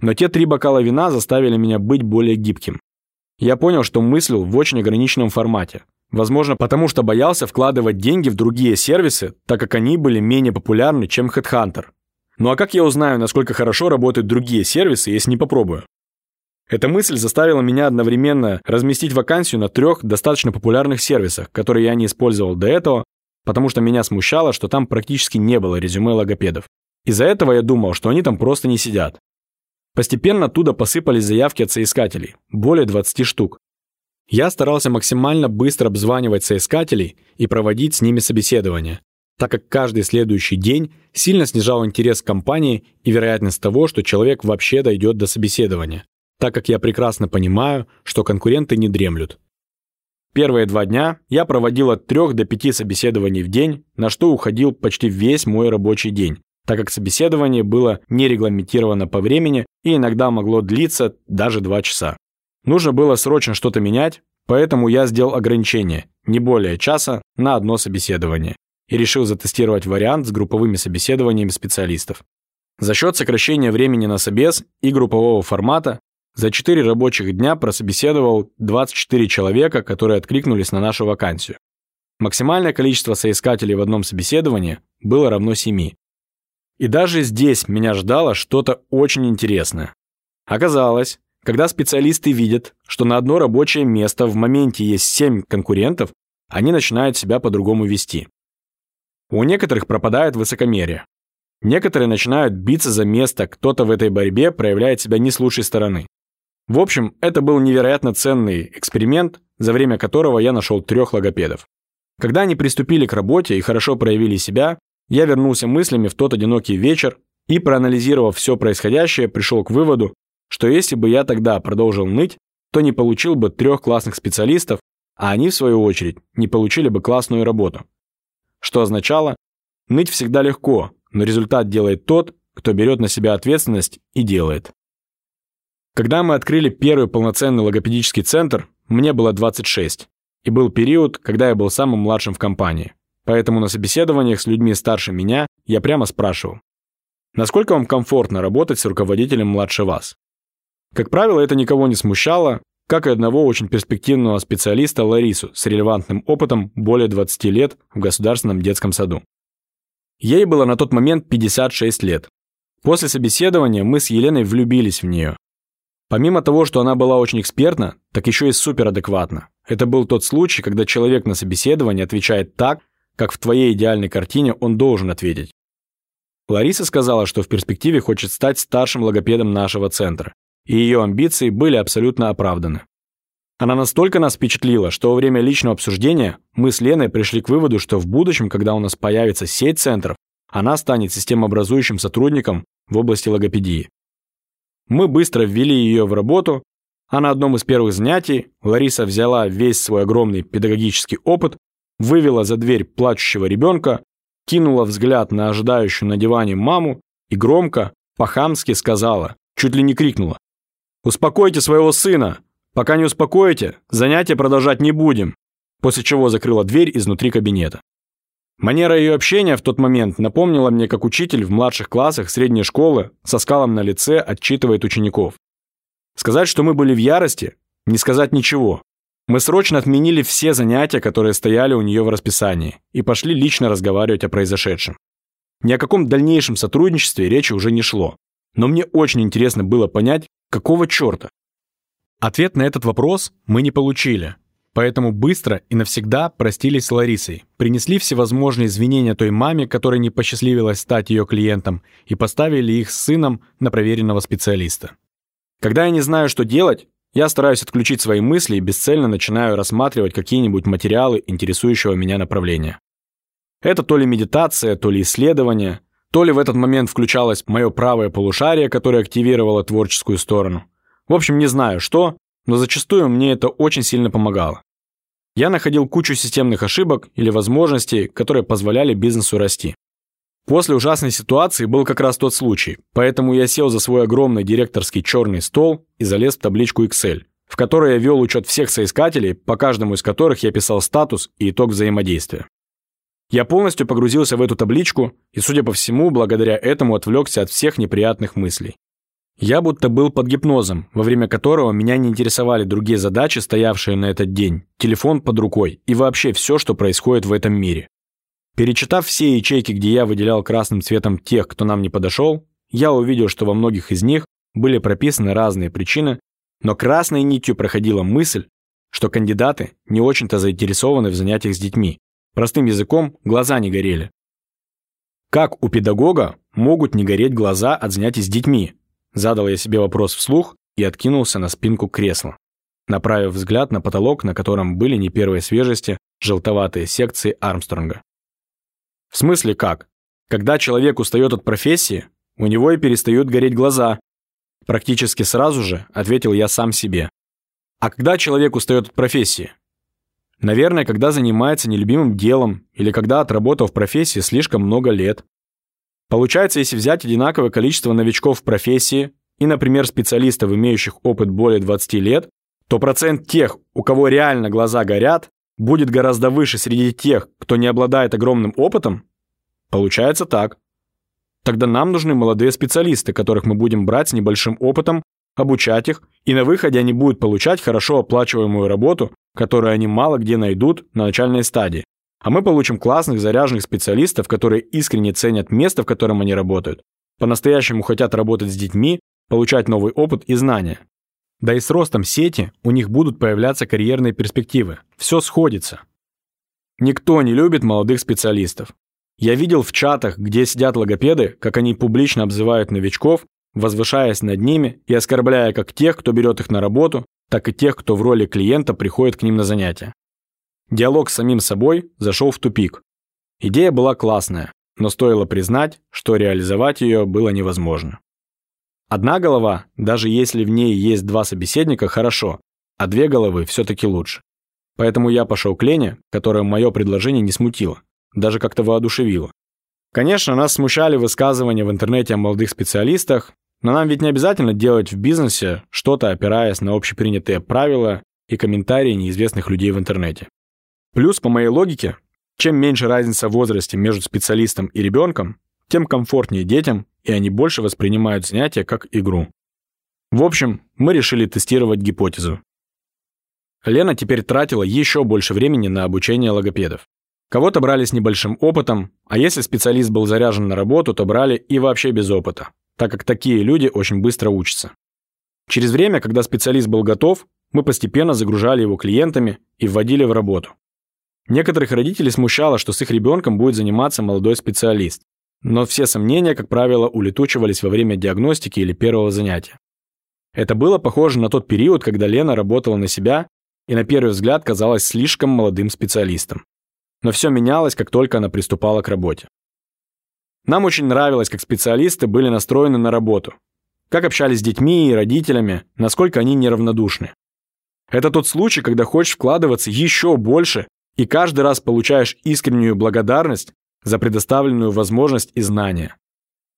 Но те три бокала вина заставили меня быть более гибким. Я понял, что мыслил в очень ограниченном формате, Возможно, потому что боялся вкладывать деньги в другие сервисы, так как они были менее популярны, чем Headhunter. Ну а как я узнаю, насколько хорошо работают другие сервисы, если не попробую? Эта мысль заставила меня одновременно разместить вакансию на трех достаточно популярных сервисах, которые я не использовал до этого, потому что меня смущало, что там практически не было резюме логопедов. Из-за этого я думал, что они там просто не сидят. Постепенно оттуда посыпались заявки от соискателей, более 20 штук. Я старался максимально быстро обзванивать соискателей и проводить с ними собеседования, так как каждый следующий день сильно снижал интерес к компании и вероятность того, что человек вообще дойдет до собеседования, так как я прекрасно понимаю, что конкуренты не дремлют. Первые два дня я проводил от трех до пяти собеседований в день, на что уходил почти весь мой рабочий день, так как собеседование было не регламентировано по времени и иногда могло длиться даже два часа. Нужно было срочно что-то менять, поэтому я сделал ограничение, не более часа, на одно собеседование, и решил затестировать вариант с групповыми собеседованиями специалистов. За счет сокращения времени на собес и группового формата за 4 рабочих дня прособеседовал 24 человека, которые откликнулись на нашу вакансию. Максимальное количество соискателей в одном собеседовании было равно 7. И даже здесь меня ждало что-то очень интересное. Оказалось, когда специалисты видят, что на одно рабочее место в моменте есть 7 конкурентов, они начинают себя по-другому вести. У некоторых пропадает высокомерие. Некоторые начинают биться за место, кто-то в этой борьбе проявляет себя не с лучшей стороны. В общем, это был невероятно ценный эксперимент, за время которого я нашел трех логопедов. Когда они приступили к работе и хорошо проявили себя, я вернулся мыслями в тот одинокий вечер и, проанализировав все происходящее, пришел к выводу, что если бы я тогда продолжил ныть, то не получил бы трех классных специалистов, а они, в свою очередь, не получили бы классную работу. Что означало, ныть всегда легко, но результат делает тот, кто берет на себя ответственность и делает. Когда мы открыли первый полноценный логопедический центр, мне было 26, и был период, когда я был самым младшим в компании. Поэтому на собеседованиях с людьми старше меня я прямо спрашивал, насколько вам комфортно работать с руководителем младше вас? Как правило, это никого не смущало, как и одного очень перспективного специалиста Ларису с релевантным опытом более 20 лет в государственном детском саду. Ей было на тот момент 56 лет. После собеседования мы с Еленой влюбились в нее. Помимо того, что она была очень экспертна, так еще и суперадекватна. Это был тот случай, когда человек на собеседовании отвечает так, как в твоей идеальной картине он должен ответить. Лариса сказала, что в перспективе хочет стать старшим логопедом нашего центра, и ее амбиции были абсолютно оправданы. Она настолько нас впечатлила, что во время личного обсуждения мы с Леной пришли к выводу, что в будущем, когда у нас появится сеть центров, она станет системообразующим сотрудником в области логопедии. Мы быстро ввели ее в работу, а на одном из первых занятий Лариса взяла весь свой огромный педагогический опыт, вывела за дверь плачущего ребенка, кинула взгляд на ожидающую на диване маму и громко, по-хамски сказала, чуть ли не крикнула. «Успокойте своего сына! Пока не успокоите, занятия продолжать не будем!» После чего закрыла дверь изнутри кабинета. Манера ее общения в тот момент напомнила мне, как учитель в младших классах средней школы со скалом на лице отчитывает учеников. Сказать, что мы были в ярости, не сказать ничего. Мы срочно отменили все занятия, которые стояли у нее в расписании, и пошли лично разговаривать о произошедшем. Ни о каком дальнейшем сотрудничестве речи уже не шло. Но мне очень интересно было понять, какого черта. Ответ на этот вопрос мы не получили, Поэтому быстро и навсегда простились с Ларисой, принесли всевозможные извинения той маме, которой не посчастливилось стать ее клиентом, и поставили их с сыном на проверенного специалиста. Когда я не знаю, что делать, я стараюсь отключить свои мысли и бесцельно начинаю рассматривать какие-нибудь материалы интересующего меня направления. Это то ли медитация, то ли исследование, то ли в этот момент включалось мое правое полушарие, которое активировало творческую сторону. В общем, не знаю что, но зачастую мне это очень сильно помогало. Я находил кучу системных ошибок или возможностей, которые позволяли бизнесу расти. После ужасной ситуации был как раз тот случай, поэтому я сел за свой огромный директорский черный стол и залез в табличку Excel, в которой я вел учет всех соискателей, по каждому из которых я писал статус и итог взаимодействия. Я полностью погрузился в эту табличку и, судя по всему, благодаря этому отвлекся от всех неприятных мыслей. Я будто был под гипнозом, во время которого меня не интересовали другие задачи, стоявшие на этот день, телефон под рукой и вообще все, что происходит в этом мире. Перечитав все ячейки, где я выделял красным цветом тех, кто нам не подошел, я увидел, что во многих из них были прописаны разные причины, но красной нитью проходила мысль, что кандидаты не очень-то заинтересованы в занятиях с детьми. Простым языком, глаза не горели. Как у педагога могут не гореть глаза от занятий с детьми, Задал я себе вопрос вслух и откинулся на спинку кресла, направив взгляд на потолок, на котором были не первой свежести желтоватые секции Армстронга. В смысле как? Когда человек устает от профессии, у него и перестают гореть глаза. Практически сразу же ответил я сам себе. А когда человек устает от профессии? Наверное, когда занимается нелюбимым делом или когда отработал в профессии слишком много лет. Получается, если взять одинаковое количество новичков в профессии и, например, специалистов, имеющих опыт более 20 лет, то процент тех, у кого реально глаза горят, будет гораздо выше среди тех, кто не обладает огромным опытом? Получается так. Тогда нам нужны молодые специалисты, которых мы будем брать с небольшим опытом, обучать их, и на выходе они будут получать хорошо оплачиваемую работу, которую они мало где найдут на начальной стадии. А мы получим классных, заряженных специалистов, которые искренне ценят место, в котором они работают, по-настоящему хотят работать с детьми, получать новый опыт и знания. Да и с ростом сети у них будут появляться карьерные перспективы. Все сходится. Никто не любит молодых специалистов. Я видел в чатах, где сидят логопеды, как они публично обзывают новичков, возвышаясь над ними и оскорбляя как тех, кто берет их на работу, так и тех, кто в роли клиента приходит к ним на занятия. Диалог с самим собой зашел в тупик. Идея была классная, но стоило признать, что реализовать ее было невозможно. Одна голова, даже если в ней есть два собеседника, хорошо, а две головы все-таки лучше. Поэтому я пошел к Лене, которая мое предложение не смутило, даже как-то воодушевило. Конечно, нас смущали высказывания в интернете о молодых специалистах, но нам ведь не обязательно делать в бизнесе что-то, опираясь на общепринятые правила и комментарии неизвестных людей в интернете. Плюс, по моей логике, чем меньше разница в возрасте между специалистом и ребенком, тем комфортнее детям, и они больше воспринимают занятия как игру. В общем, мы решили тестировать гипотезу. Лена теперь тратила еще больше времени на обучение логопедов. Кого-то брали с небольшим опытом, а если специалист был заряжен на работу, то брали и вообще без опыта, так как такие люди очень быстро учатся. Через время, когда специалист был готов, мы постепенно загружали его клиентами и вводили в работу. Некоторых родителей смущало, что с их ребенком будет заниматься молодой специалист. Но все сомнения, как правило, улетучивались во время диагностики или первого занятия. Это было похоже на тот период, когда Лена работала на себя и на первый взгляд казалась слишком молодым специалистом. Но все менялось, как только она приступала к работе. Нам очень нравилось, как специалисты были настроены на работу, как общались с детьми и родителями, насколько они неравнодушны. Это тот случай, когда хочешь вкладываться еще больше и каждый раз получаешь искреннюю благодарность за предоставленную возможность и знания.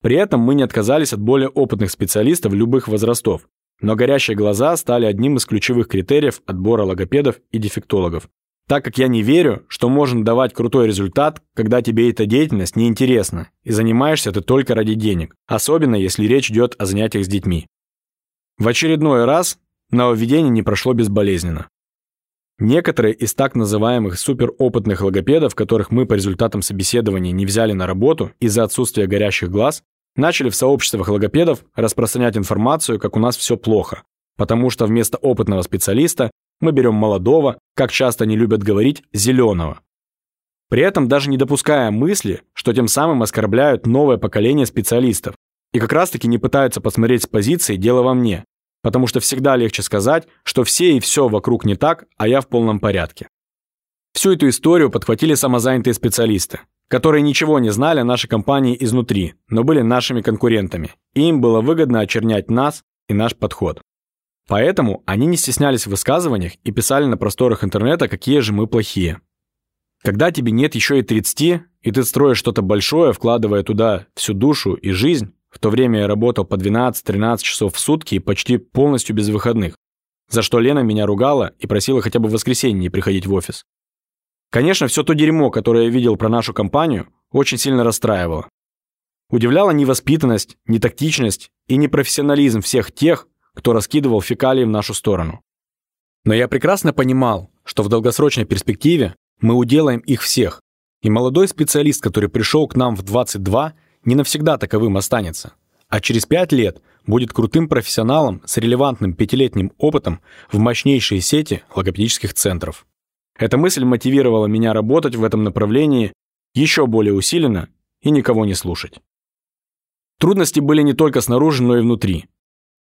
При этом мы не отказались от более опытных специалистов любых возрастов, но горящие глаза стали одним из ключевых критериев отбора логопедов и дефектологов. Так как я не верю, что можно давать крутой результат, когда тебе эта деятельность неинтересна, и занимаешься ты только ради денег, особенно если речь идет о занятиях с детьми. В очередной раз нововведение не прошло безболезненно. Некоторые из так называемых суперопытных логопедов, которых мы по результатам собеседования не взяли на работу из-за отсутствия горящих глаз, начали в сообществах логопедов распространять информацию, как у нас все плохо, потому что вместо опытного специалиста мы берем молодого, как часто они любят говорить, зеленого. При этом даже не допуская мысли, что тем самым оскорбляют новое поколение специалистов. И как раз-таки не пытаются посмотреть с позиции «дело во мне», потому что всегда легче сказать, что все и все вокруг не так, а я в полном порядке. Всю эту историю подхватили самозанятые специалисты, которые ничего не знали о нашей компании изнутри, но были нашими конкурентами, и им было выгодно очернять нас и наш подход. Поэтому они не стеснялись в высказываниях и писали на просторах интернета, какие же мы плохие. Когда тебе нет еще и 30, и ты строишь что-то большое, вкладывая туда всю душу и жизнь, в то время я работал по 12-13 часов в сутки и почти полностью без выходных, за что Лена меня ругала и просила хотя бы в воскресенье не приходить в офис. Конечно, все то дерьмо, которое я видел про нашу компанию, очень сильно расстраивало. Удивляла невоспитанность, нетактичность и непрофессионализм всех тех, кто раскидывал фекалии в нашу сторону. Но я прекрасно понимал, что в долгосрочной перспективе мы уделаем их всех, и молодой специалист, который пришел к нам в 22, не навсегда таковым останется, а через 5 лет будет крутым профессионалом с релевантным пятилетним опытом в мощнейшей сети логопедических центров. Эта мысль мотивировала меня работать в этом направлении еще более усиленно и никого не слушать. Трудности были не только снаружи, но и внутри.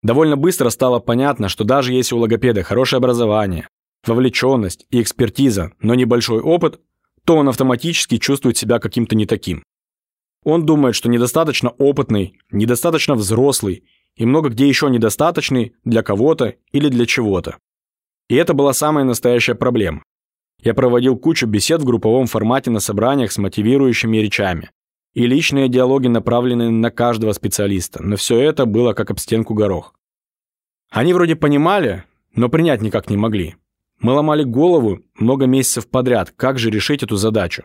Довольно быстро стало понятно, что даже если у логопеда хорошее образование, вовлеченность и экспертиза, но небольшой опыт, то он автоматически чувствует себя каким-то не таким. Он думает, что недостаточно опытный, недостаточно взрослый и много где еще недостаточный для кого-то или для чего-то. И это была самая настоящая проблема. Я проводил кучу бесед в групповом формате на собраниях с мотивирующими речами. И личные диалоги направлены на каждого специалиста, но все это было как об стенку горох. Они вроде понимали, но принять никак не могли. Мы ломали голову много месяцев подряд, как же решить эту задачу,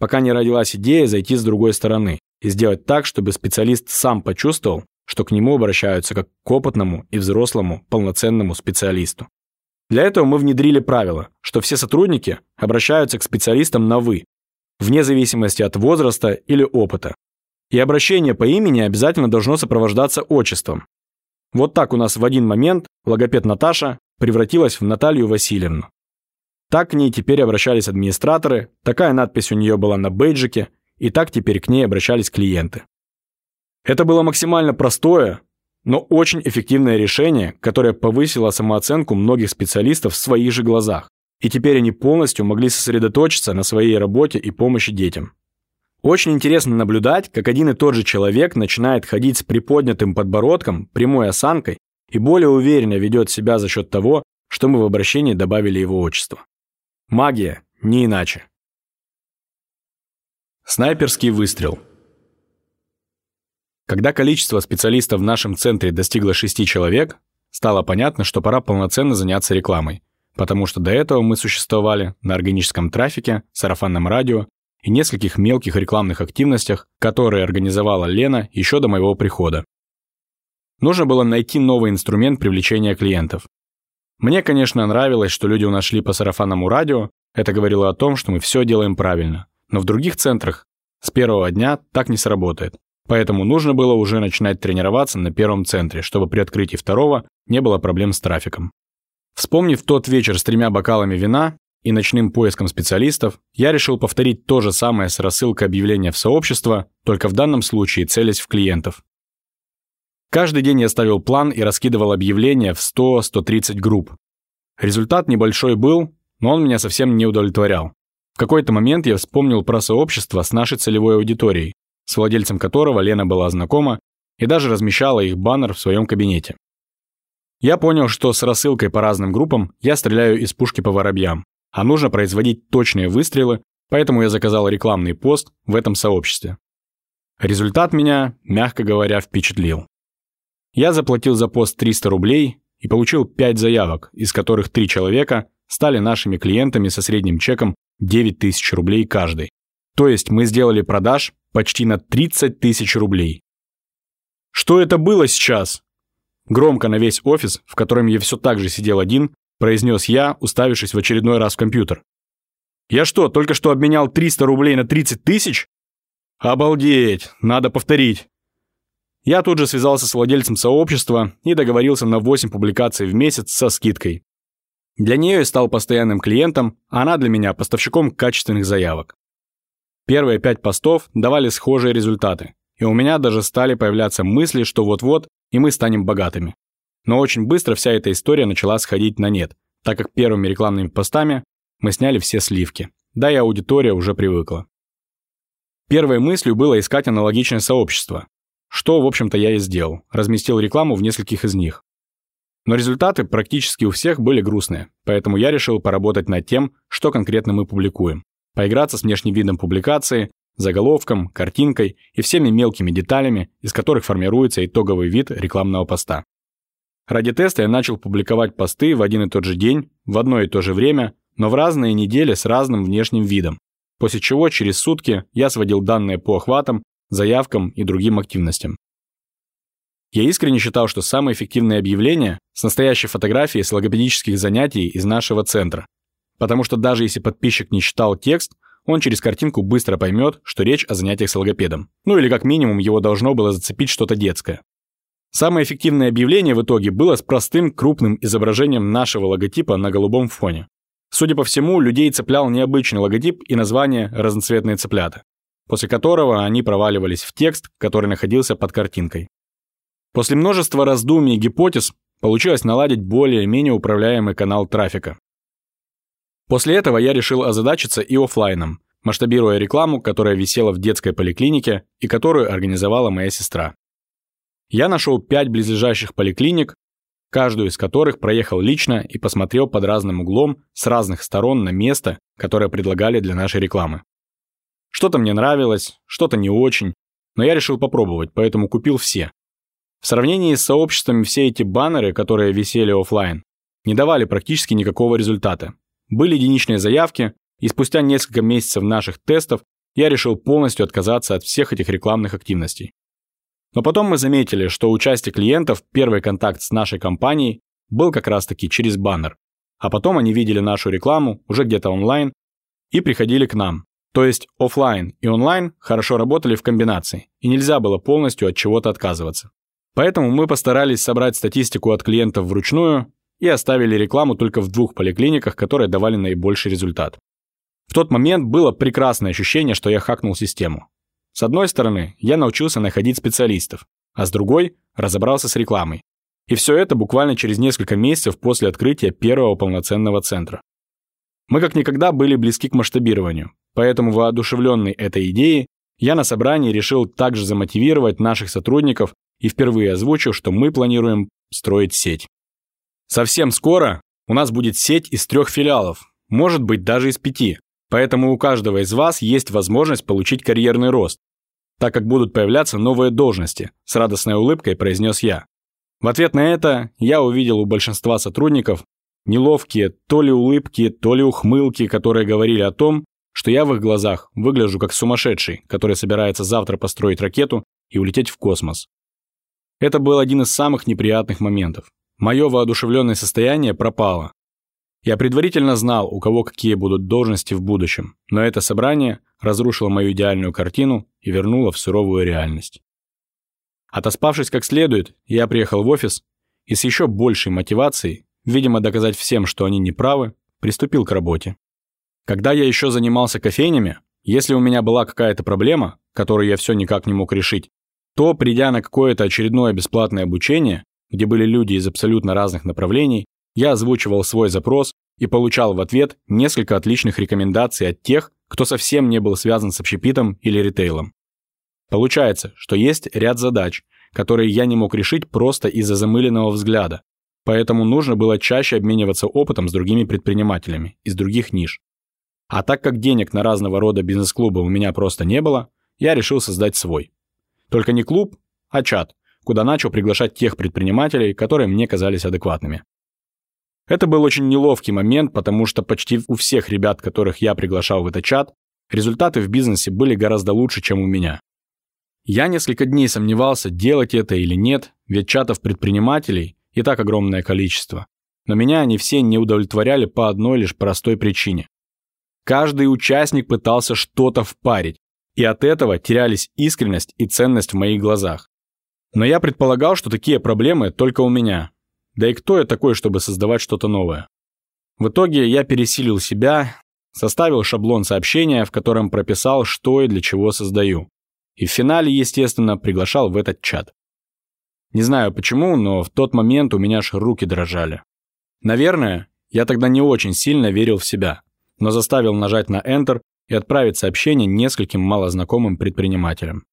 пока не родилась идея зайти с другой стороны и сделать так, чтобы специалист сам почувствовал, что к нему обращаются как к опытному и взрослому полноценному специалисту. Для этого мы внедрили правило, что все сотрудники обращаются к специалистам на «вы», вне зависимости от возраста или опыта. И обращение по имени обязательно должно сопровождаться отчеством. Вот так у нас в один момент логопед Наташа превратилась в Наталью Васильевну. Так к ней теперь обращались администраторы, такая надпись у нее была на бейджике, и так теперь к ней обращались клиенты. Это было максимально простое, но очень эффективное решение, которое повысило самооценку многих специалистов в своих же глазах. И теперь они полностью могли сосредоточиться на своей работе и помощи детям. Очень интересно наблюдать, как один и тот же человек начинает ходить с приподнятым подбородком, прямой осанкой и более уверенно ведет себя за счет того, что мы в обращении добавили его отчество. Магия, не иначе. Снайперский выстрел – когда количество специалистов в нашем центре достигло 6 человек, стало понятно, что пора полноценно заняться рекламой, потому что до этого мы существовали на органическом трафике, сарафанном радио и нескольких мелких рекламных активностях, которые организовала Лена еще до моего прихода. Нужно было найти новый инструмент привлечения клиентов. Мне, конечно, нравилось, что люди у нас шли по сарафанному радио, это говорило о том, что мы все делаем правильно. Но в других центрах с первого дня так не сработает Поэтому нужно было уже начинать тренироваться на первом центре, чтобы при открытии второго не было проблем с трафиком. Вспомнив тот вечер с тремя бокалами вина и ночным поиском специалистов, я решил повторить то же самое с рассылкой объявления в сообщество, только в данном случае целясь в клиентов. Каждый день я ставил план и раскидывал объявления в 100-130 групп. Результат небольшой был, но он меня совсем не удовлетворял. В какой-то момент я вспомнил про сообщество с нашей целевой аудиторией, с владельцем которого Лена была знакома и даже размещала их баннер в своем кабинете. Я понял, что с рассылкой по разным группам я стреляю из пушки по воробьям, а нужно производить точные выстрелы, поэтому я заказал рекламный пост в этом сообществе. Результат меня, мягко говоря, впечатлил. Я заплатил за пост 300 рублей и получил 5 заявок, из которых 3 человека стали нашими клиентами со средним чеком 9 тысяч рублей каждый. То есть мы сделали продаж почти на 30 тысяч рублей. Что это было сейчас? Громко на весь офис, в котором я все так же сидел один, произнес я, уставившись в очередной раз в компьютер. «Я что, только что обменял 300 рублей на 30 тысяч? Обалдеть, надо повторить». Я тут же связался с владельцем сообщества и договорился на 8 публикаций в месяц со скидкой. Для нее я стал постоянным клиентом, а она для меня поставщиком качественных заявок. Первые пять постов давали схожие результаты, и у меня даже стали появляться мысли, что вот-вот и мы станем богатыми. Но очень быстро вся эта история начала сходить на нет, так как первыми рекламными постами мы сняли все сливки. Да и аудитория уже привыкла. Первой мыслью было искать аналогичное сообщество. Что, в общем-то, я и сделал. Разместил рекламу в нескольких из них. Но результаты практически у всех были грустные, поэтому я решил поработать над тем, что конкретно мы публикуем. Поиграться с внешним видом публикации, заголовком, картинкой и всеми мелкими деталями, из которых формируется итоговый вид рекламного поста. Ради теста я начал публиковать посты в один и тот же день, в одно и то же время, но в разные недели с разным внешним видом, после чего через сутки я сводил данные по охватам, заявкам и другим активностям. Я искренне считал, что самое эффективное объявление с настоящей фотографией с логопедических занятий из нашего центра. Потому что даже если подписчик не читал текст, он через картинку быстро поймет, что речь о занятиях с логопедом. Ну или как минимум его должно было зацепить что-то детское. Самое эффективное объявление в итоге было с простым крупным изображением нашего логотипа на голубом фоне. Судя по всему, людей цеплял необычный логотип и название «разноцветные цыплята», после которого они проваливались в текст, который находился под картинкой. После множества раздумий и гипотез получилось наладить более-менее управляемый канал трафика. После этого я решил озадачиться и офлайном, масштабируя рекламу, которая висела в детской поликлинике и которую организовала моя сестра. Я нашел пять близлежащих поликлиник, каждую из которых проехал лично и посмотрел под разным углом с разных сторон на место, которое предлагали для нашей рекламы. Что-то мне нравилось, что-то не очень, но я решил попробовать, поэтому купил все. В сравнении с сообществами все эти баннеры, которые висели офлайн, не давали практически никакого результата. Были единичные заявки, и спустя несколько месяцев наших тестов я решил полностью отказаться от всех этих рекламных активностей. Но потом мы заметили, что у части клиентов первый контакт с нашей компанией был как раз-таки через баннер. А потом они видели нашу рекламу уже где-то онлайн и приходили к нам. То есть офлайн и онлайн хорошо работали в комбинации, и нельзя было полностью от чего-то отказываться. Поэтому мы постарались собрать статистику от клиентов вручную и оставили рекламу только в двух поликлиниках, которые давали наибольший результат. В тот момент было прекрасное ощущение, что я хакнул систему. С одной стороны, я научился находить специалистов, а с другой – разобрался с рекламой. И все это буквально через несколько месяцев после открытия первого полноценного центра. Мы как никогда были близки к масштабированию, поэтому воодушевленный этой идеей, я на собрании решил также замотивировать наших сотрудников и впервые озвучил, что мы планируем строить сеть. Совсем скоро у нас будет сеть из трех филиалов, может быть даже из пяти. Поэтому у каждого из вас есть возможность получить карьерный рост, так как будут появляться новые должности, с радостной улыбкой произнес я. В ответ на это я увидел у большинства сотрудников неловкие то ли улыбки, то ли ухмылки, которые говорили о том, что я в их глазах выгляжу как сумасшедший, который собирается завтра построить ракету и улететь в космос. Это был один из самых неприятных моментов. Мое воодушевленное состояние пропало. Я предварительно знал, у кого какие будут должности в будущем, но это собрание разрушило мою идеальную картину и вернуло в суровую реальность. Отоспавшись как следует, я приехал в офис и с еще большей мотивацией, видимо, доказать всем, что они не правы, приступил к работе. Когда я еще занимался кофейнями, если у меня была какая-то проблема, которую я все никак не мог решить, то, придя на какое-то очередное бесплатное обучение, где были люди из абсолютно разных направлений, я озвучивал свой запрос и получал в ответ несколько отличных рекомендаций от тех, кто совсем не был связан с общепитом или ритейлом. Получается, что есть ряд задач, которые я не мог решить просто из-за замыленного взгляда, поэтому нужно было чаще обмениваться опытом с другими предпринимателями из других ниш. А так как денег на разного рода бизнес-клубы у меня просто не было, я решил создать свой. Только не клуб, а чат, куда начал приглашать тех предпринимателей, которые мне казались адекватными. Это был очень неловкий момент, потому что почти у всех ребят, которых я приглашал в этот чат, результаты в бизнесе были гораздо лучше, чем у меня. Я несколько дней сомневался, делать это или нет, ведь чатов предпринимателей и так огромное количество. Но меня они все не удовлетворяли по одной лишь простой причине. Каждый участник пытался что-то впарить, и от этого терялись искренность и ценность в моих глазах. Но я предполагал, что такие проблемы только у меня. Да и кто я такой, чтобы создавать что-то новое? В итоге я пересилил себя, составил шаблон сообщения, в котором прописал, что и для чего создаю. И в финале, естественно, приглашал в этот чат. Не знаю почему, но в тот момент у меня аж руки дрожали. Наверное, я тогда не очень сильно верил в себя, но заставил нажать на Enter и отправить сообщение нескольким малознакомым предпринимателям.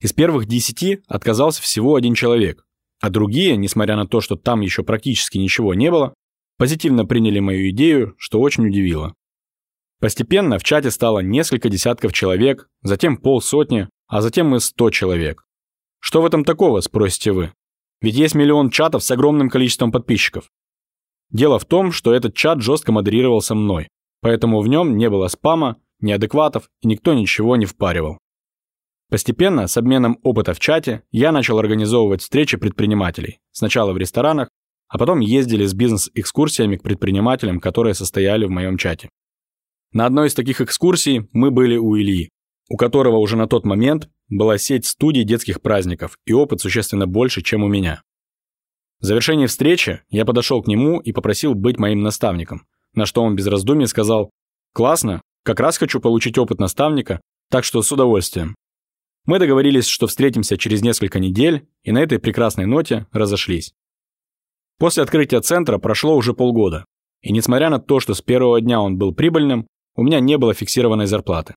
Из первых десяти отказался всего один человек, а другие, несмотря на то, что там еще практически ничего не было, позитивно приняли мою идею, что очень удивило. Постепенно в чате стало несколько десятков человек, затем полсотни, а затем и сто человек. Что в этом такого, спросите вы? Ведь есть миллион чатов с огромным количеством подписчиков. Дело в том, что этот чат жестко модерировался мной, поэтому в нем не было спама, неадекватов и никто ничего не впаривал. Постепенно, с обменом опыта в чате, я начал организовывать встречи предпринимателей. Сначала в ресторанах, а потом ездили с бизнес-экскурсиями к предпринимателям, которые состояли в моем чате. На одной из таких экскурсий мы были у Ильи, у которого уже на тот момент была сеть студий детских праздников и опыт существенно больше, чем у меня. В завершении встречи я подошел к нему и попросил быть моим наставником, на что он без раздумий сказал «Классно, как раз хочу получить опыт наставника, так что с удовольствием». Мы договорились, что встретимся через несколько недель, и на этой прекрасной ноте разошлись. После открытия центра прошло уже полгода, и несмотря на то, что с первого дня он был прибыльным, у меня не было фиксированной зарплаты.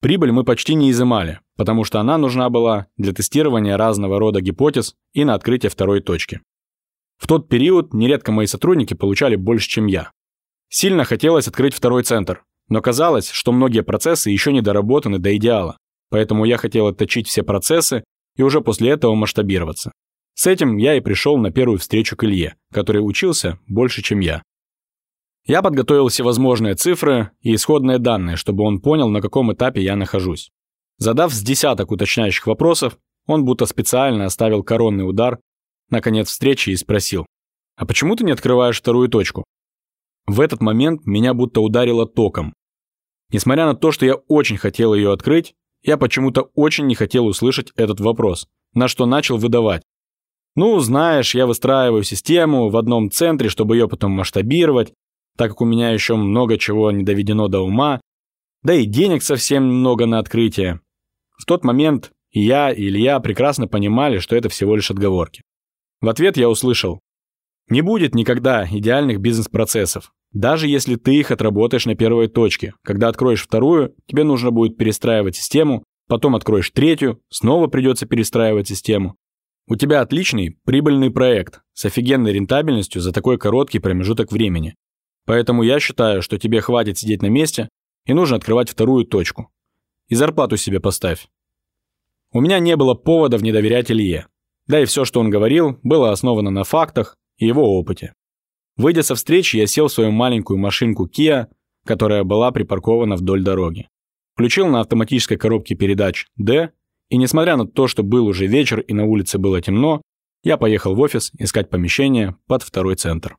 Прибыль мы почти не изымали, потому что она нужна была для тестирования разного рода гипотез и на открытие второй точки. В тот период нередко мои сотрудники получали больше, чем я. Сильно хотелось открыть второй центр, но казалось, что многие процессы еще не доработаны до идеала, поэтому я хотел отточить все процессы и уже после этого масштабироваться. С этим я и пришел на первую встречу к Илье, который учился больше, чем я. Я подготовил всевозможные цифры и исходные данные, чтобы он понял, на каком этапе я нахожусь. Задав с десяток уточняющих вопросов, он будто специально оставил коронный удар на конец встречи и спросил, «А почему ты не открываешь вторую точку?» В этот момент меня будто ударило током. Несмотря на то, что я очень хотел ее открыть, я почему-то очень не хотел услышать этот вопрос, на что начал выдавать. Ну, знаешь, я выстраиваю систему в одном центре, чтобы ее потом масштабировать, так как у меня еще много чего не доведено до ума, да и денег совсем много на открытие. В тот момент и я, и Илья прекрасно понимали, что это всего лишь отговорки. В ответ я услышал, не будет никогда идеальных бизнес-процессов. Даже если ты их отработаешь на первой точке. Когда откроешь вторую, тебе нужно будет перестраивать систему, потом откроешь третью, снова придется перестраивать систему. У тебя отличный, прибыльный проект с офигенной рентабельностью за такой короткий промежуток времени. Поэтому я считаю, что тебе хватит сидеть на месте и нужно открывать вторую точку. И зарплату себе поставь. У меня не было поводов не доверять Илье. Да и все, что он говорил, было основано на фактах и его опыте. Выйдя со встречи, я сел в свою маленькую машинку Kia, которая была припаркована вдоль дороги. Включил на автоматической коробке передач D, и несмотря на то, что был уже вечер и на улице было темно, я поехал в офис искать помещение под второй центр.